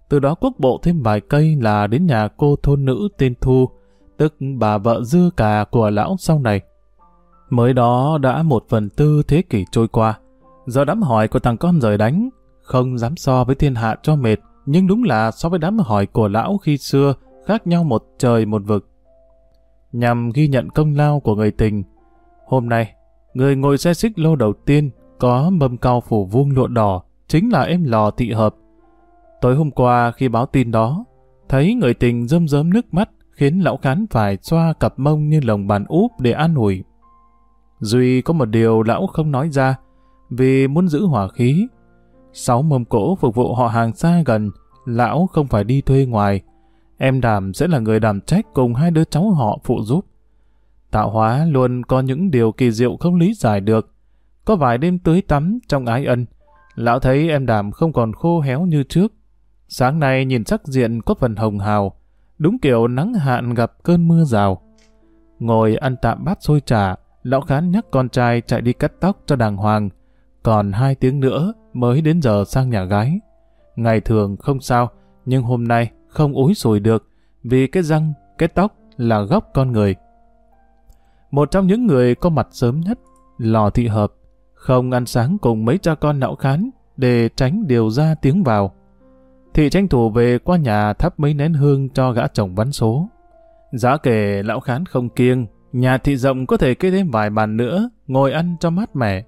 Từ đó quốc bộ thêm vài cây là đến nhà cô thôn nữ tên Thu, tức bà vợ dư cà của lão sau này. Mới đó đã một phần tư thế kỷ trôi qua. Giờ đám hỏi của thằng con rời đánh, không dám so với thiên hạ cho mệt, nhưng đúng là so với đám hỏi của lão khi xưa khác nhau một trời một vực. Nhằm ghi nhận công lao của người tình, hôm nay, người ngồi xe xích lô đầu tiên có mâm cao phủ vuông lụa đỏ, chính là em lò thị hợp. Tối hôm qua khi báo tin đó, thấy người tình rơm rớm nước mắt khiến lão khán phải xoa cặp mông như lồng bàn úp để an ủi. Duy có một điều lão không nói ra, vì muốn giữ hỏa khí. Sáu mâm cỗ phục vụ họ hàng xa gần, lão không phải đi thuê ngoài. Em đảm sẽ là người đảm trách cùng hai đứa cháu họ phụ giúp. Tạo hóa luôn có những điều kỳ diệu không lý giải được. Có vài đêm tưới tắm trong ái ân, lão thấy em đảm không còn khô héo như trước. Sáng nay nhìn sắc diện có phần hồng hào, đúng kiểu nắng hạn gặp cơn mưa rào. Ngồi ăn tạm bát xôi trà, lão khán nhắc con trai chạy đi cắt tóc cho đàng hoàng, còn hai tiếng nữa mới đến giờ sang nhà gái. Ngày thường không sao, nhưng hôm nay không úi sùi được, vì cái răng, cái tóc là gốc con người. Một trong những người có mặt sớm nhất, lò thị hợp, không ăn sáng cùng mấy cha con nạo khán để tránh điều ra tiếng vào. Thị tranh thủ về qua nhà thắp mấy nén hương cho gã chồng vắn số. Giá kể lão khán không kiêng, nhà thị rộng có thể kê thêm vài bàn nữa, ngồi ăn cho mát mẻ.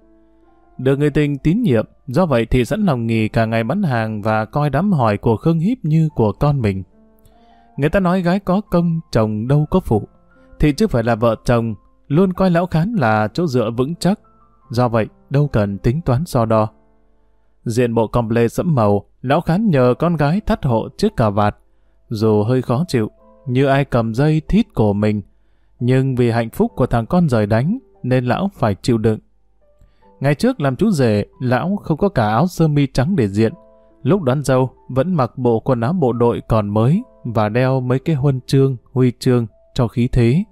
Được người tình tín nhiệm, do vậy thì sẵn lòng nghỉ cả ngày bán hàng và coi đám hỏi của Khương Hiếp như của con mình. Người ta nói gái có công, chồng đâu có phụ. thì chứ phải là vợ chồng, luôn coi lão khán là chỗ dựa vững chắc. Do vậy, đâu cần tính toán so đo. Diện bộ comple sẫm màu, lão khán nhờ con gái thắt hộ chiếc cà vạt. Dù hơi khó chịu, như ai cầm dây thít cổ mình. Nhưng vì hạnh phúc của thằng con rời đánh, nên lão phải chịu đựng. Ngày trước làm chú rể, lão không có cả áo sơ mi trắng để diện. Lúc đón dâu, vẫn mặc bộ quần áo bộ đội còn mới và đeo mấy cái huân chương, huy chương cho khí thế.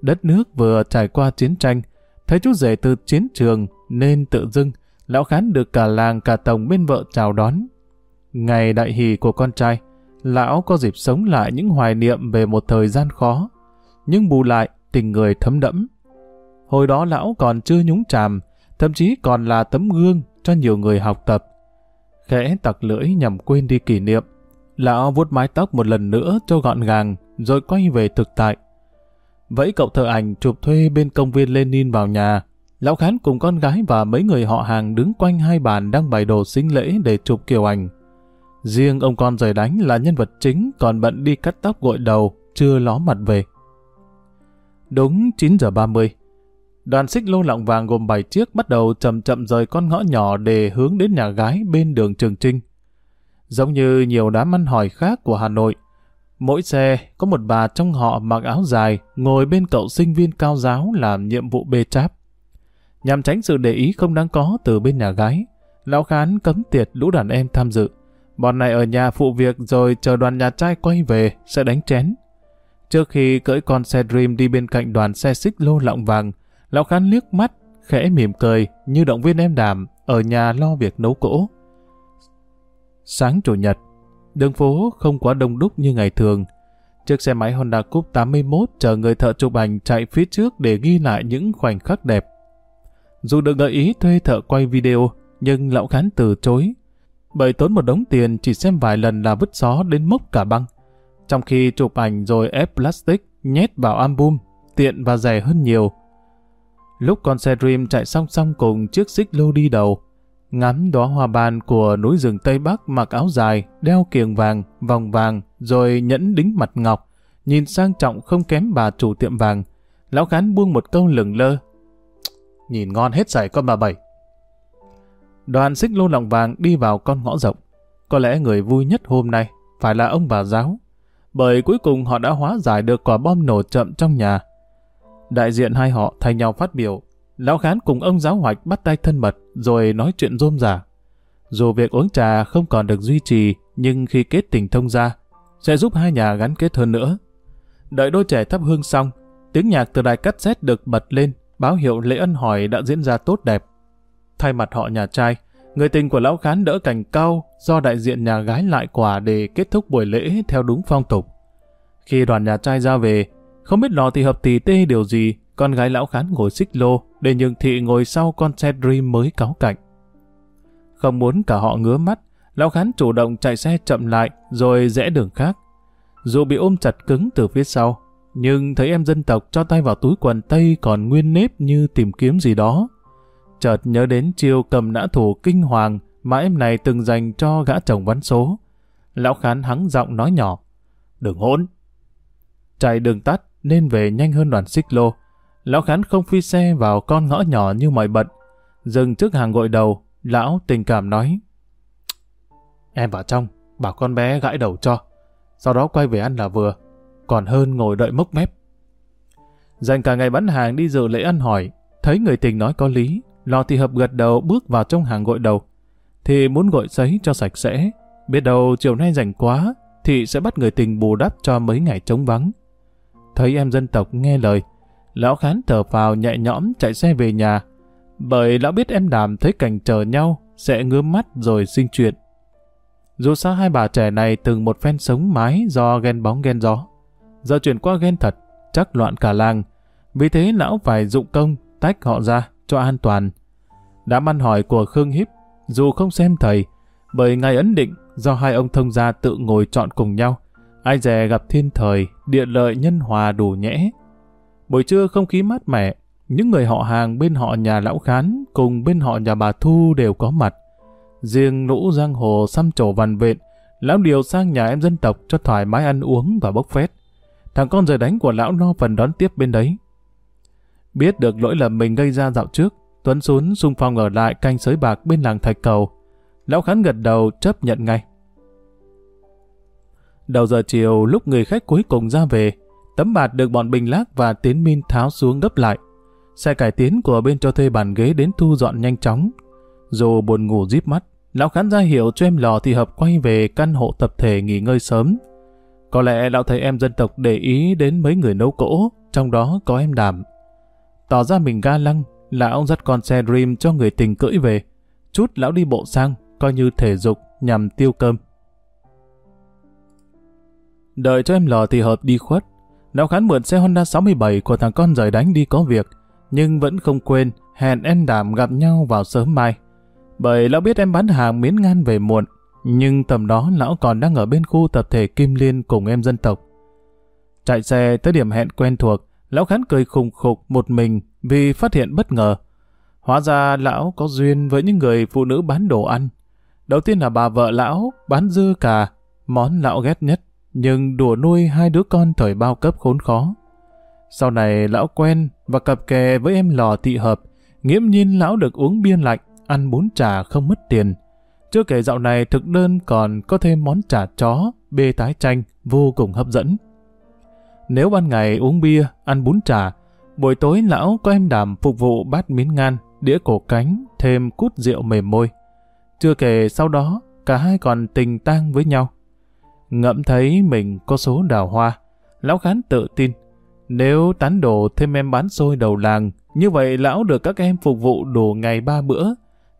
Đất nước vừa trải qua chiến tranh, thấy chú rể từ chiến trường nên tự dưng lão khán được cả làng cả tổng bên vợ chào đón. Ngày đại hỷ của con trai, lão có dịp sống lại những hoài niệm về một thời gian khó, nhưng bù lại tình người thấm đẫm. Hồi đó lão còn chưa nhúng chàm, thậm chí còn là tấm gương cho nhiều người học tập. Khẽ tặc lưỡi nhằm quên đi kỷ niệm, lão vuốt mái tóc một lần nữa cho gọn gàng, rồi quay về thực tại. Vẫy cậu thợ ảnh chụp thuê bên công viên Lenin vào nhà, lão khán cùng con gái và mấy người họ hàng đứng quanh hai bàn đang bày đồ sinh lễ để chụp kiểu ảnh. Riêng ông con rời đánh là nhân vật chính còn bận đi cắt tóc gội đầu, chưa ló mặt về. Đúng 9 giờ 30, Đoàn xích lô lọng vàng gồm 7 chiếc bắt đầu chậm chậm rời con ngõ nhỏ để hướng đến nhà gái bên đường Trường Trinh. Giống như nhiều đám ăn hỏi khác của Hà Nội, mỗi xe có một bà trong họ mặc áo dài ngồi bên cậu sinh viên cao giáo làm nhiệm vụ bê tráp. Nhằm tránh sự để ý không đáng có từ bên nhà gái, lão khán cấm tiệt lũ đàn em tham dự. Bọn này ở nhà phụ việc rồi chờ đoàn nhà trai quay về sẽ đánh chén. Trước khi cưỡi con xe Dream đi bên cạnh đoàn xe xích lô lọng vàng, Lão Khán liếc mắt, khẽ mỉm cười như động viên em đàm ở nhà lo việc nấu cỗ. Sáng chủ nhật, đường phố không quá đông đúc như ngày thường. Chiếc xe máy Honda Cup 81 chờ người thợ chụp ảnh chạy phía trước để ghi lại những khoảnh khắc đẹp. Dù được gợi ý thuê thợ quay video, nhưng lão khán từ chối. Bởi tốn một đống tiền chỉ xem vài lần là vứt xó đến mốc cả băng. Trong khi chụp ảnh rồi ép plastic, nhét vào album, tiện và rẻ hơn nhiều. Lúc con xe Dream chạy song song cùng chiếc xích lô đi đầu, ngắm đóa hoa ban của núi rừng Tây Bắc mặc áo dài, đeo kiềng vàng, vòng vàng, rồi nhẫn đính mặt ngọc, nhìn sang trọng không kém bà chủ tiệm vàng. Lão Khán buông một câu lửng lơ. Nhìn ngon hết sảy con bà bảy. Đoàn xích lô lòng vàng đi vào con ngõ rộng. Có lẽ người vui nhất hôm nay phải là ông bà giáo. Bởi cuối cùng họ đã hóa giải được quả bom nổ chậm trong nhà. Đại diện hai họ thay nhau phát biểu. Lão Khán cùng ông giáo hoạch bắt tay thân mật rồi nói chuyện rôm rả. Dù việc uống trà không còn được duy trì, nhưng khi kết tình thông ra, sẽ giúp hai nhà gắn kết hơn nữa. Đợi đôi trẻ thắp hương xong, tiếng nhạc từ đài cắt xét được bật lên, báo hiệu lễ ân hỏi đã diễn ra tốt đẹp. Thay mặt họ nhà trai, người tình của lão khán đỡ cành cao do đại diện nhà gái lại quả để kết thúc buổi lễ theo đúng phong tục. Khi đoàn nhà trai ra về, không biết lò thì hợp tỷ tê điều gì, con gái lão khán ngồi xích lô, để nhường thị ngồi sau con xe Dream mới cáo cạnh. Không muốn cả họ ngứa mắt, lão khán chủ động chạy xe chậm lại rồi rẽ đường khác. Dù bị ôm chặt cứng từ phía sau, nhưng thấy em dân tộc cho tay vào túi quần tây còn nguyên nếp như tìm kiếm gì đó. Chợt nhớ đến chiêu cầm nã thủ kinh hoàng mà em này từng dành cho gã chồng vắn số. Lão khán hắng giọng nói nhỏ, đừng hỗn. Chạy đường tắt nên về nhanh hơn đoàn xích lô. Lão khán không phi xe vào con ngõ nhỏ như mọi bận. Dừng trước hàng gội đầu, lão tình cảm nói. Em vào trong, bảo con bé gãi đầu cho. Sau đó quay về ăn là vừa. Còn hơn ngồi đợi mốc mép. Dành cả ngày bán hàng đi dự lễ ăn hỏi, thấy người tình nói có lý, lò thì hợp gật đầu bước vào trong hàng gội đầu. Thì muốn gội sấy cho sạch sẽ, biết đâu chiều nay rảnh quá, thì sẽ bắt người tình bù đắp cho mấy ngày trống vắng. Thấy em dân tộc nghe lời, lão khán thở vào nhẹ nhõm chạy xe về nhà, bởi lão biết em đàm thấy cảnh chờ nhau sẽ ngứa mắt rồi sinh chuyện. Dù sao hai bà trẻ này từng một phen sống mái do ghen bóng ghen gió. Giờ chuyển qua ghen thật, chắc loạn cả làng. Vì thế lão phải dụng công tách họ ra cho an toàn. Đã ăn hỏi của Khương Hiếp, dù không xem thầy, bởi ngày ấn định do hai ông thông gia tự ngồi chọn cùng nhau. Ai dè gặp thiên thời, địa lợi nhân hòa đủ nhẽ. Buổi trưa không khí mát mẻ, những người họ hàng bên họ nhà lão khán cùng bên họ nhà bà Thu đều có mặt. Riêng lũ giang hồ xăm trổ vằn vện, lão điều sang nhà em dân tộc cho thoải mái ăn uống và bốc phét. Thằng con rời đánh của lão lo phần đón tiếp bên đấy. Biết được lỗi lầm mình gây ra dạo trước, Tuấn xuống xung phong ở lại canh sới bạc bên làng Thạch Cầu. Lão Khán gật đầu chấp nhận ngay. Đầu giờ chiều lúc người khách cuối cùng ra về, tấm bạt được bọn Bình Lác và Tiến Min tháo xuống gấp lại. Xe cải tiến của bên cho thuê bàn ghế đến thu dọn nhanh chóng. Dù buồn ngủ díp mắt, lão khán ra hiệu cho em lò thì hợp quay về căn hộ tập thể nghỉ ngơi sớm. Có lẽ lão thấy em dân tộc để ý đến mấy người nấu cỗ, trong đó có em đàm. Tỏ ra mình ga lăng, lão dắt con xe Dream cho người tình cưỡi về. Chút lão đi bộ sang, coi như thể dục nhằm tiêu cơm. Đợi cho em lò thì hợp đi khuất. Lão khán mượn xe Honda 67 của thằng con rời đánh đi có việc, nhưng vẫn không quên hẹn em đàm gặp nhau vào sớm mai. Bởi lão biết em bán hàng miến ngan về muộn, nhưng tầm đó lão còn đang ở bên khu tập thể Kim Liên cùng em dân tộc. Chạy xe tới điểm hẹn quen thuộc, lão khán cười khùng khục một mình vì phát hiện bất ngờ. Hóa ra lão có duyên với những người phụ nữ bán đồ ăn. Đầu tiên là bà vợ lão bán dưa cà, món lão ghét nhất, nhưng đùa nuôi hai đứa con thời bao cấp khốn khó. Sau này lão quen và cặp kè với em lò thị hợp, nghiễm nhiên lão được uống bia lạnh, ăn bún trà không mất tiền. Chưa kể dạo này thực đơn còn có thêm món trà chó, bê tái chanh, vô cùng hấp dẫn. Nếu ban ngày uống bia, ăn bún trà, buổi tối lão có em đàm phục vụ bát miến ngan, đĩa cổ cánh, thêm cút rượu mềm môi. Chưa kể sau đó, cả hai còn tình tang với nhau. Ngẫm thấy mình có số đào hoa, lão khán tự tin. Nếu tán đồ thêm em bán xôi đầu làng, như vậy lão được các em phục vụ đủ ngày ba bữa.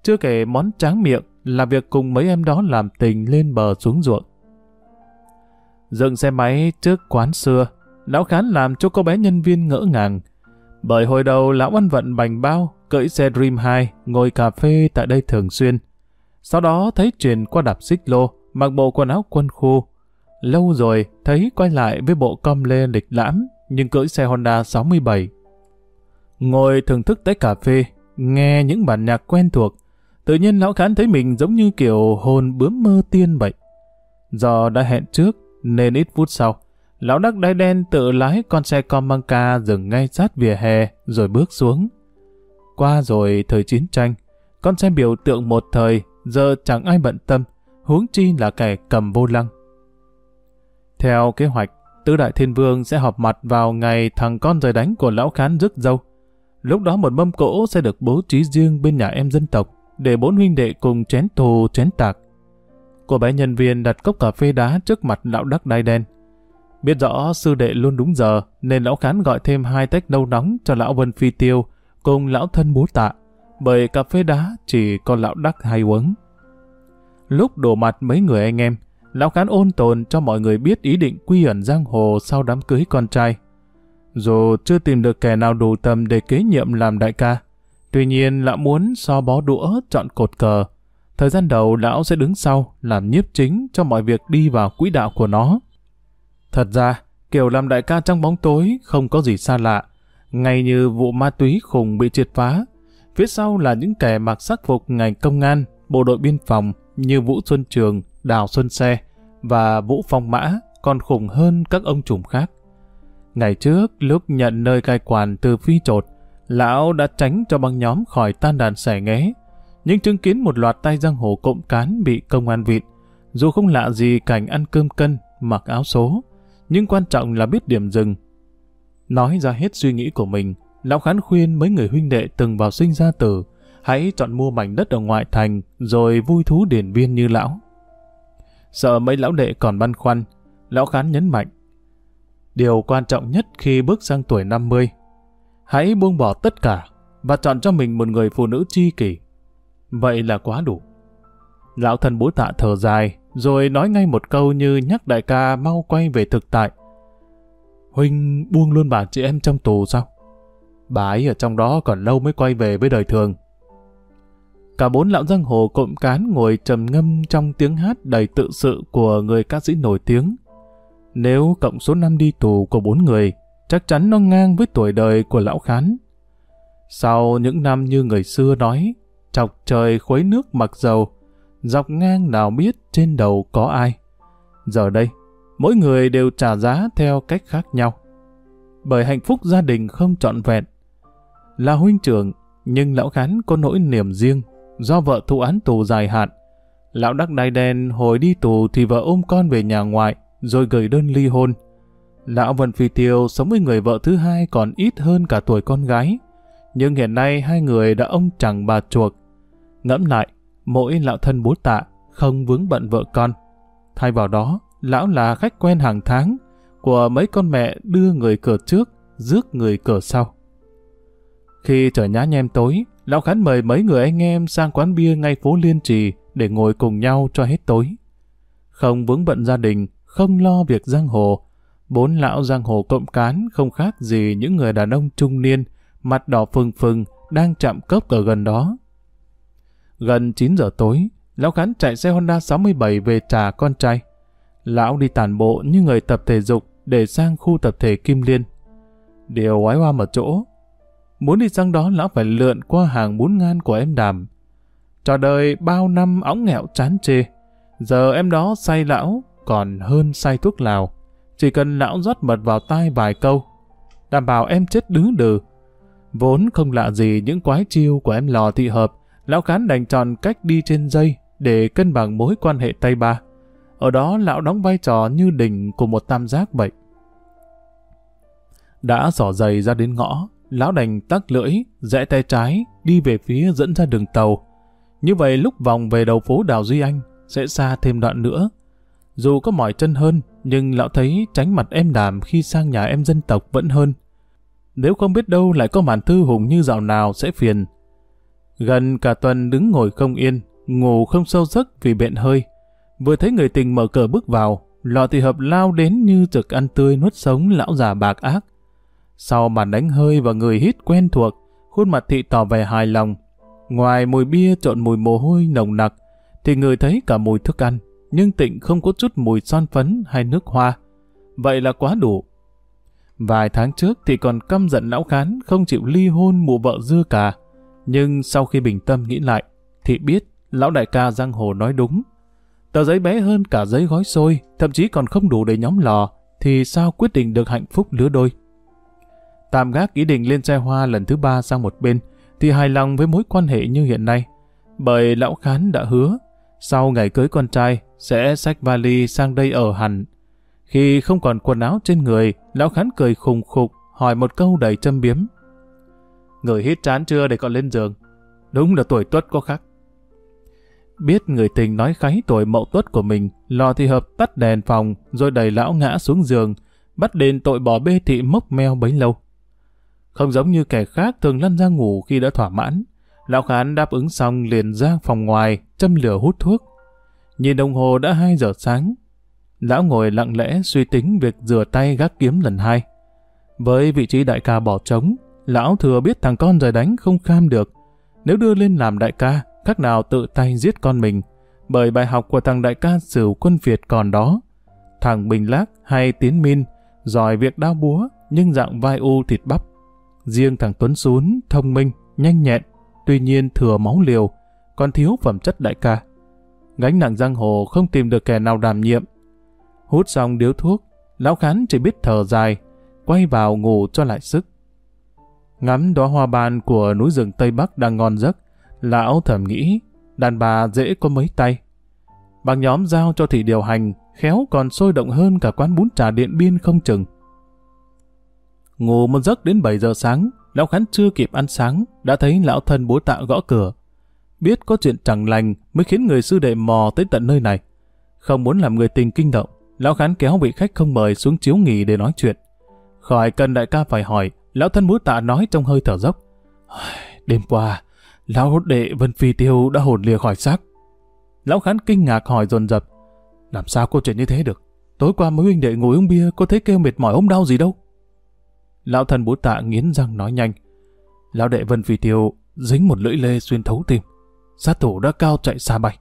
Chưa kể món tráng miệng là việc cùng mấy em đó làm tình lên bờ xuống ruộng. Dừng xe máy trước quán xưa, lão khán làm cho cô bé nhân viên ngỡ ngàng. Bởi hồi đầu lão ăn vận bành bao, cưỡi xe Dream 2, ngồi cà phê tại đây thường xuyên. Sau đó thấy truyền qua đạp xích lô, mặc bộ quần áo quân khu. Lâu rồi thấy quay lại với bộ com lê lịch lãm, nhưng cưỡi xe Honda 67. Ngồi thưởng thức tới cà phê, nghe những bản nhạc quen thuộc, tự nhiên lão khán thấy mình giống như kiểu hồn bướm mơ tiên vậy. Do đã hẹn trước, nên ít phút sau, lão đắc đai đen tự lái con xe con băng ca dừng ngay sát vỉa hè rồi bước xuống. Qua rồi thời chiến tranh, con xe biểu tượng một thời, giờ chẳng ai bận tâm, huống chi là kẻ cầm vô lăng. Theo kế hoạch, Tứ Đại Thiên Vương sẽ họp mặt vào ngày thằng con rời đánh của lão khán rước dâu. Lúc đó một mâm cỗ sẽ được bố trí riêng bên nhà em dân tộc, để bốn huynh đệ cùng chén thù chén tạc. Cô bé nhân viên đặt cốc cà phê đá trước mặt lão đắc đai đen. Biết rõ sư đệ luôn đúng giờ, nên lão khán gọi thêm hai tách nâu nóng cho lão Vân Phi Tiêu, cùng lão thân bố tạ, bởi cà phê đá chỉ có lão đắc hay uống. Lúc đổ mặt mấy người anh em, lão khán ôn tồn cho mọi người biết ý định quy ẩn giang hồ sau đám cưới con trai. Dù chưa tìm được kẻ nào đủ tầm để kế nhiệm làm đại ca, tuy nhiên lão muốn so bó đũa chọn cột cờ. Thời gian đầu lão sẽ đứng sau, làm nhiếp chính cho mọi việc đi vào quỹ đạo của nó. Thật ra, kiểu làm đại ca trong bóng tối không có gì xa lạ. Ngay như vụ ma túy khủng bị triệt phá, phía sau là những kẻ mặc sắc phục ngành công an, bộ đội biên phòng như Vũ Xuân Trường, Đào Xuân Xe và Vũ Phong Mã còn khủng hơn các ông trùm khác. Ngày trước, lúc nhận nơi cai quản từ phi trột, lão đã tránh cho băng nhóm khỏi tan đàn xẻ nghé, nhưng chứng kiến một loạt tay giang hồ cộng cán bị công an vịt, dù không lạ gì cảnh ăn cơm cân, mặc áo số, nhưng quan trọng là biết điểm dừng. Nói ra hết suy nghĩ của mình, lão khán khuyên mấy người huynh đệ từng vào sinh ra tử, hãy chọn mua mảnh đất ở ngoại thành, rồi vui thú điển viên như lão. Sợ mấy lão đệ còn băn khoăn, lão khán nhấn mạnh. Điều quan trọng nhất khi bước sang tuổi 50, hãy buông bỏ tất cả và chọn cho mình một người phụ nữ chi kỷ. Vậy là quá đủ. Lão thần bố tạ thở dài, rồi nói ngay một câu như nhắc đại ca mau quay về thực tại. Huynh buông luôn bà chị em trong tù sao? Bà ấy ở trong đó còn lâu mới quay về với đời thường. Cả bốn lão giang hồ cộm cán ngồi trầm ngâm trong tiếng hát đầy tự sự của người ca sĩ nổi tiếng. Nếu cộng số năm đi tù của bốn người, chắc chắn nó ngang với tuổi đời của lão khán. Sau những năm như người xưa nói, chọc trời khuấy nước mặc dầu, dọc ngang nào biết trên đầu có ai. Giờ đây, mỗi người đều trả giá theo cách khác nhau. Bởi hạnh phúc gia đình không trọn vẹn. Là huynh trưởng, nhưng lão khán có nỗi niềm riêng do vợ thụ án tù dài hạn. Lão đắc đai đen hồi đi tù thì vợ ôm con về nhà ngoại, rồi gửi đơn ly hôn. Lão Vân Phi Tiêu sống với người vợ thứ hai còn ít hơn cả tuổi con gái. Nhưng hiện nay hai người đã ông chẳng bà chuộc. Ngẫm lại, mỗi lão thân bố tạ, không vướng bận vợ con. Thay vào đó, lão là khách quen hàng tháng của mấy con mẹ đưa người cờ trước, rước người cờ sau. Khi trời nhá nhem tối, Lão Khán mời mấy người anh em sang quán bia ngay phố Liên Trì để ngồi cùng nhau cho hết tối. Không vướng bận gia đình, không lo việc giang hồ. Bốn lão giang hồ cộng cán không khác gì những người đàn ông trung niên, mặt đỏ phừng phừng, đang chạm cốc ở gần đó. Gần 9 giờ tối, Lão Khán chạy xe Honda 67 về trả con trai. Lão đi tản bộ như người tập thể dục để sang khu tập thể Kim Liên. Điều oái hoa ở chỗ, Muốn đi sang đó lão phải lượn qua hàng bún ngan của em đàm. Trò đời bao năm óng nghẹo chán chê. Giờ em đó say lão còn hơn say thuốc lào. Chỉ cần lão rót mật vào tai vài câu. Đảm bảo em chết đứng đừ. Vốn không lạ gì những quái chiêu của em lò thị hợp. Lão khán đành chọn cách đi trên dây để cân bằng mối quan hệ Tây Ba. Ở đó lão đóng vai trò như đỉnh của một tam giác vậy. Đã sỏ giày ra đến ngõ, lão đành tắc lưỡi, rẽ tay trái, đi về phía dẫn ra đường tàu. Như vậy lúc vòng về đầu phố Đào Duy Anh, sẽ xa thêm đoạn nữa. Dù có mỏi chân hơn, nhưng lão thấy tránh mặt em đàm khi sang nhà em dân tộc vẫn hơn. Nếu không biết đâu lại có màn thư hùng như dạo nào sẽ phiền. Gần cả tuần đứng ngồi không yên, ngủ không sâu giấc vì bệnh hơi. Vừa thấy người tình mở cửa bước vào, lọ thì hợp lao đến như trực ăn tươi nuốt sống lão già bạc ác. Sau màn đánh hơi và người hít quen thuộc, khuôn mặt thị tỏ vẻ hài lòng. Ngoài mùi bia trộn mùi mồ hôi nồng nặc, thì người thấy cả mùi thức ăn, nhưng tịnh không có chút mùi son phấn hay nước hoa. Vậy là quá đủ. Vài tháng trước thì còn căm giận lão khán không chịu ly hôn mụ vợ dưa cả. Nhưng sau khi bình tâm nghĩ lại, thì biết lão đại ca giang hồ nói đúng. Tờ giấy bé hơn cả giấy gói xôi, thậm chí còn không đủ để nhóm lò, thì sao quyết định được hạnh phúc lứa đôi. Tạm gác ý định lên xe hoa lần thứ ba sang một bên, thì hài lòng với mối quan hệ như hiện nay. Bởi lão khán đã hứa, sau ngày cưới con trai, sẽ xách vali sang đây ở hẳn. Khi không còn quần áo trên người, lão khán cười khùng khục, hỏi một câu đầy châm biếm. Người hít chán chưa để còn lên giường? Đúng là tuổi tuất có khác. Biết người tình nói kháy tuổi mậu tuất của mình, lò thì hợp tắt đèn phòng, rồi đẩy lão ngã xuống giường, bắt đền tội bỏ bê thị mốc meo bấy lâu. Không giống như kẻ khác thường lăn ra ngủ khi đã thỏa mãn, lão khán đáp ứng xong liền ra phòng ngoài, châm lửa hút thuốc. Nhìn đồng hồ đã 2 giờ sáng, lão ngồi lặng lẽ suy tính việc rửa tay gác kiếm lần hai. Với vị trí đại ca bỏ trống, lão thừa biết thằng con rời đánh không kham được. Nếu đưa lên làm đại ca, khác nào tự tay giết con mình, bởi bài học của thằng đại ca sử quân Việt còn đó. Thằng Bình Lác hay Tiến Min, giỏi việc đao búa, nhưng dạng vai u thịt bắp. Riêng thằng Tuấn Sún, thông minh, nhanh nhẹn, tuy nhiên thừa máu liều, còn thiếu phẩm chất đại ca. Gánh nặng giang hồ không tìm được kẻ nào đảm nhiệm. Hút xong điếu thuốc, lão khán chỉ biết thở dài, quay vào ngủ cho lại sức. Ngắm đóa hoa ban của núi rừng Tây Bắc đang ngon giấc, lão thầm nghĩ, đàn bà dễ có mấy tay. Bằng nhóm giao cho thị điều hành, khéo còn sôi động hơn cả quán bún trà điện biên không chừng. Ngủ một giấc đến 7 giờ sáng, lão khán chưa kịp ăn sáng, đã thấy lão thân bố tạ gõ cửa. Biết có chuyện chẳng lành mới khiến người sư đệ mò tới tận nơi này. Không muốn làm người tình kinh động, lão khán kéo vị khách không mời xuống chiếu nghỉ để nói chuyện. Khỏi cần đại ca phải hỏi, lão thân bố tạ nói trong hơi thở dốc. Đêm qua, lão đệ Vân Phi Tiêu đã hồn lìa khỏi xác. Lão khán kinh ngạc hỏi dồn dập. Làm sao có chuyện như thế được? Tối qua mấy huynh đệ ngồi uống bia có thấy kêu mệt mỏi ốm đau gì đâu. Lão thần bố tạ nghiến răng nói nhanh. Lão đệ Vân Phi Tiêu dính một lưỡi lê xuyên thấu tim. Sát thủ đã cao chạy xa bay.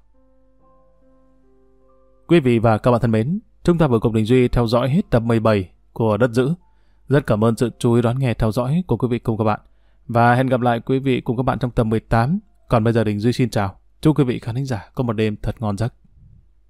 Quý vị và các bạn thân mến, chúng ta vừa cùng Đình Duy theo dõi hết tập 17 của Đất Dữ. Rất cảm ơn sự chú ý đón nghe theo dõi của quý vị cùng các bạn. Và hẹn gặp lại quý vị cùng các bạn trong tập 18. Còn bây giờ Đình Duy xin chào. Chúc quý vị khán giả có một đêm thật ngon giấc.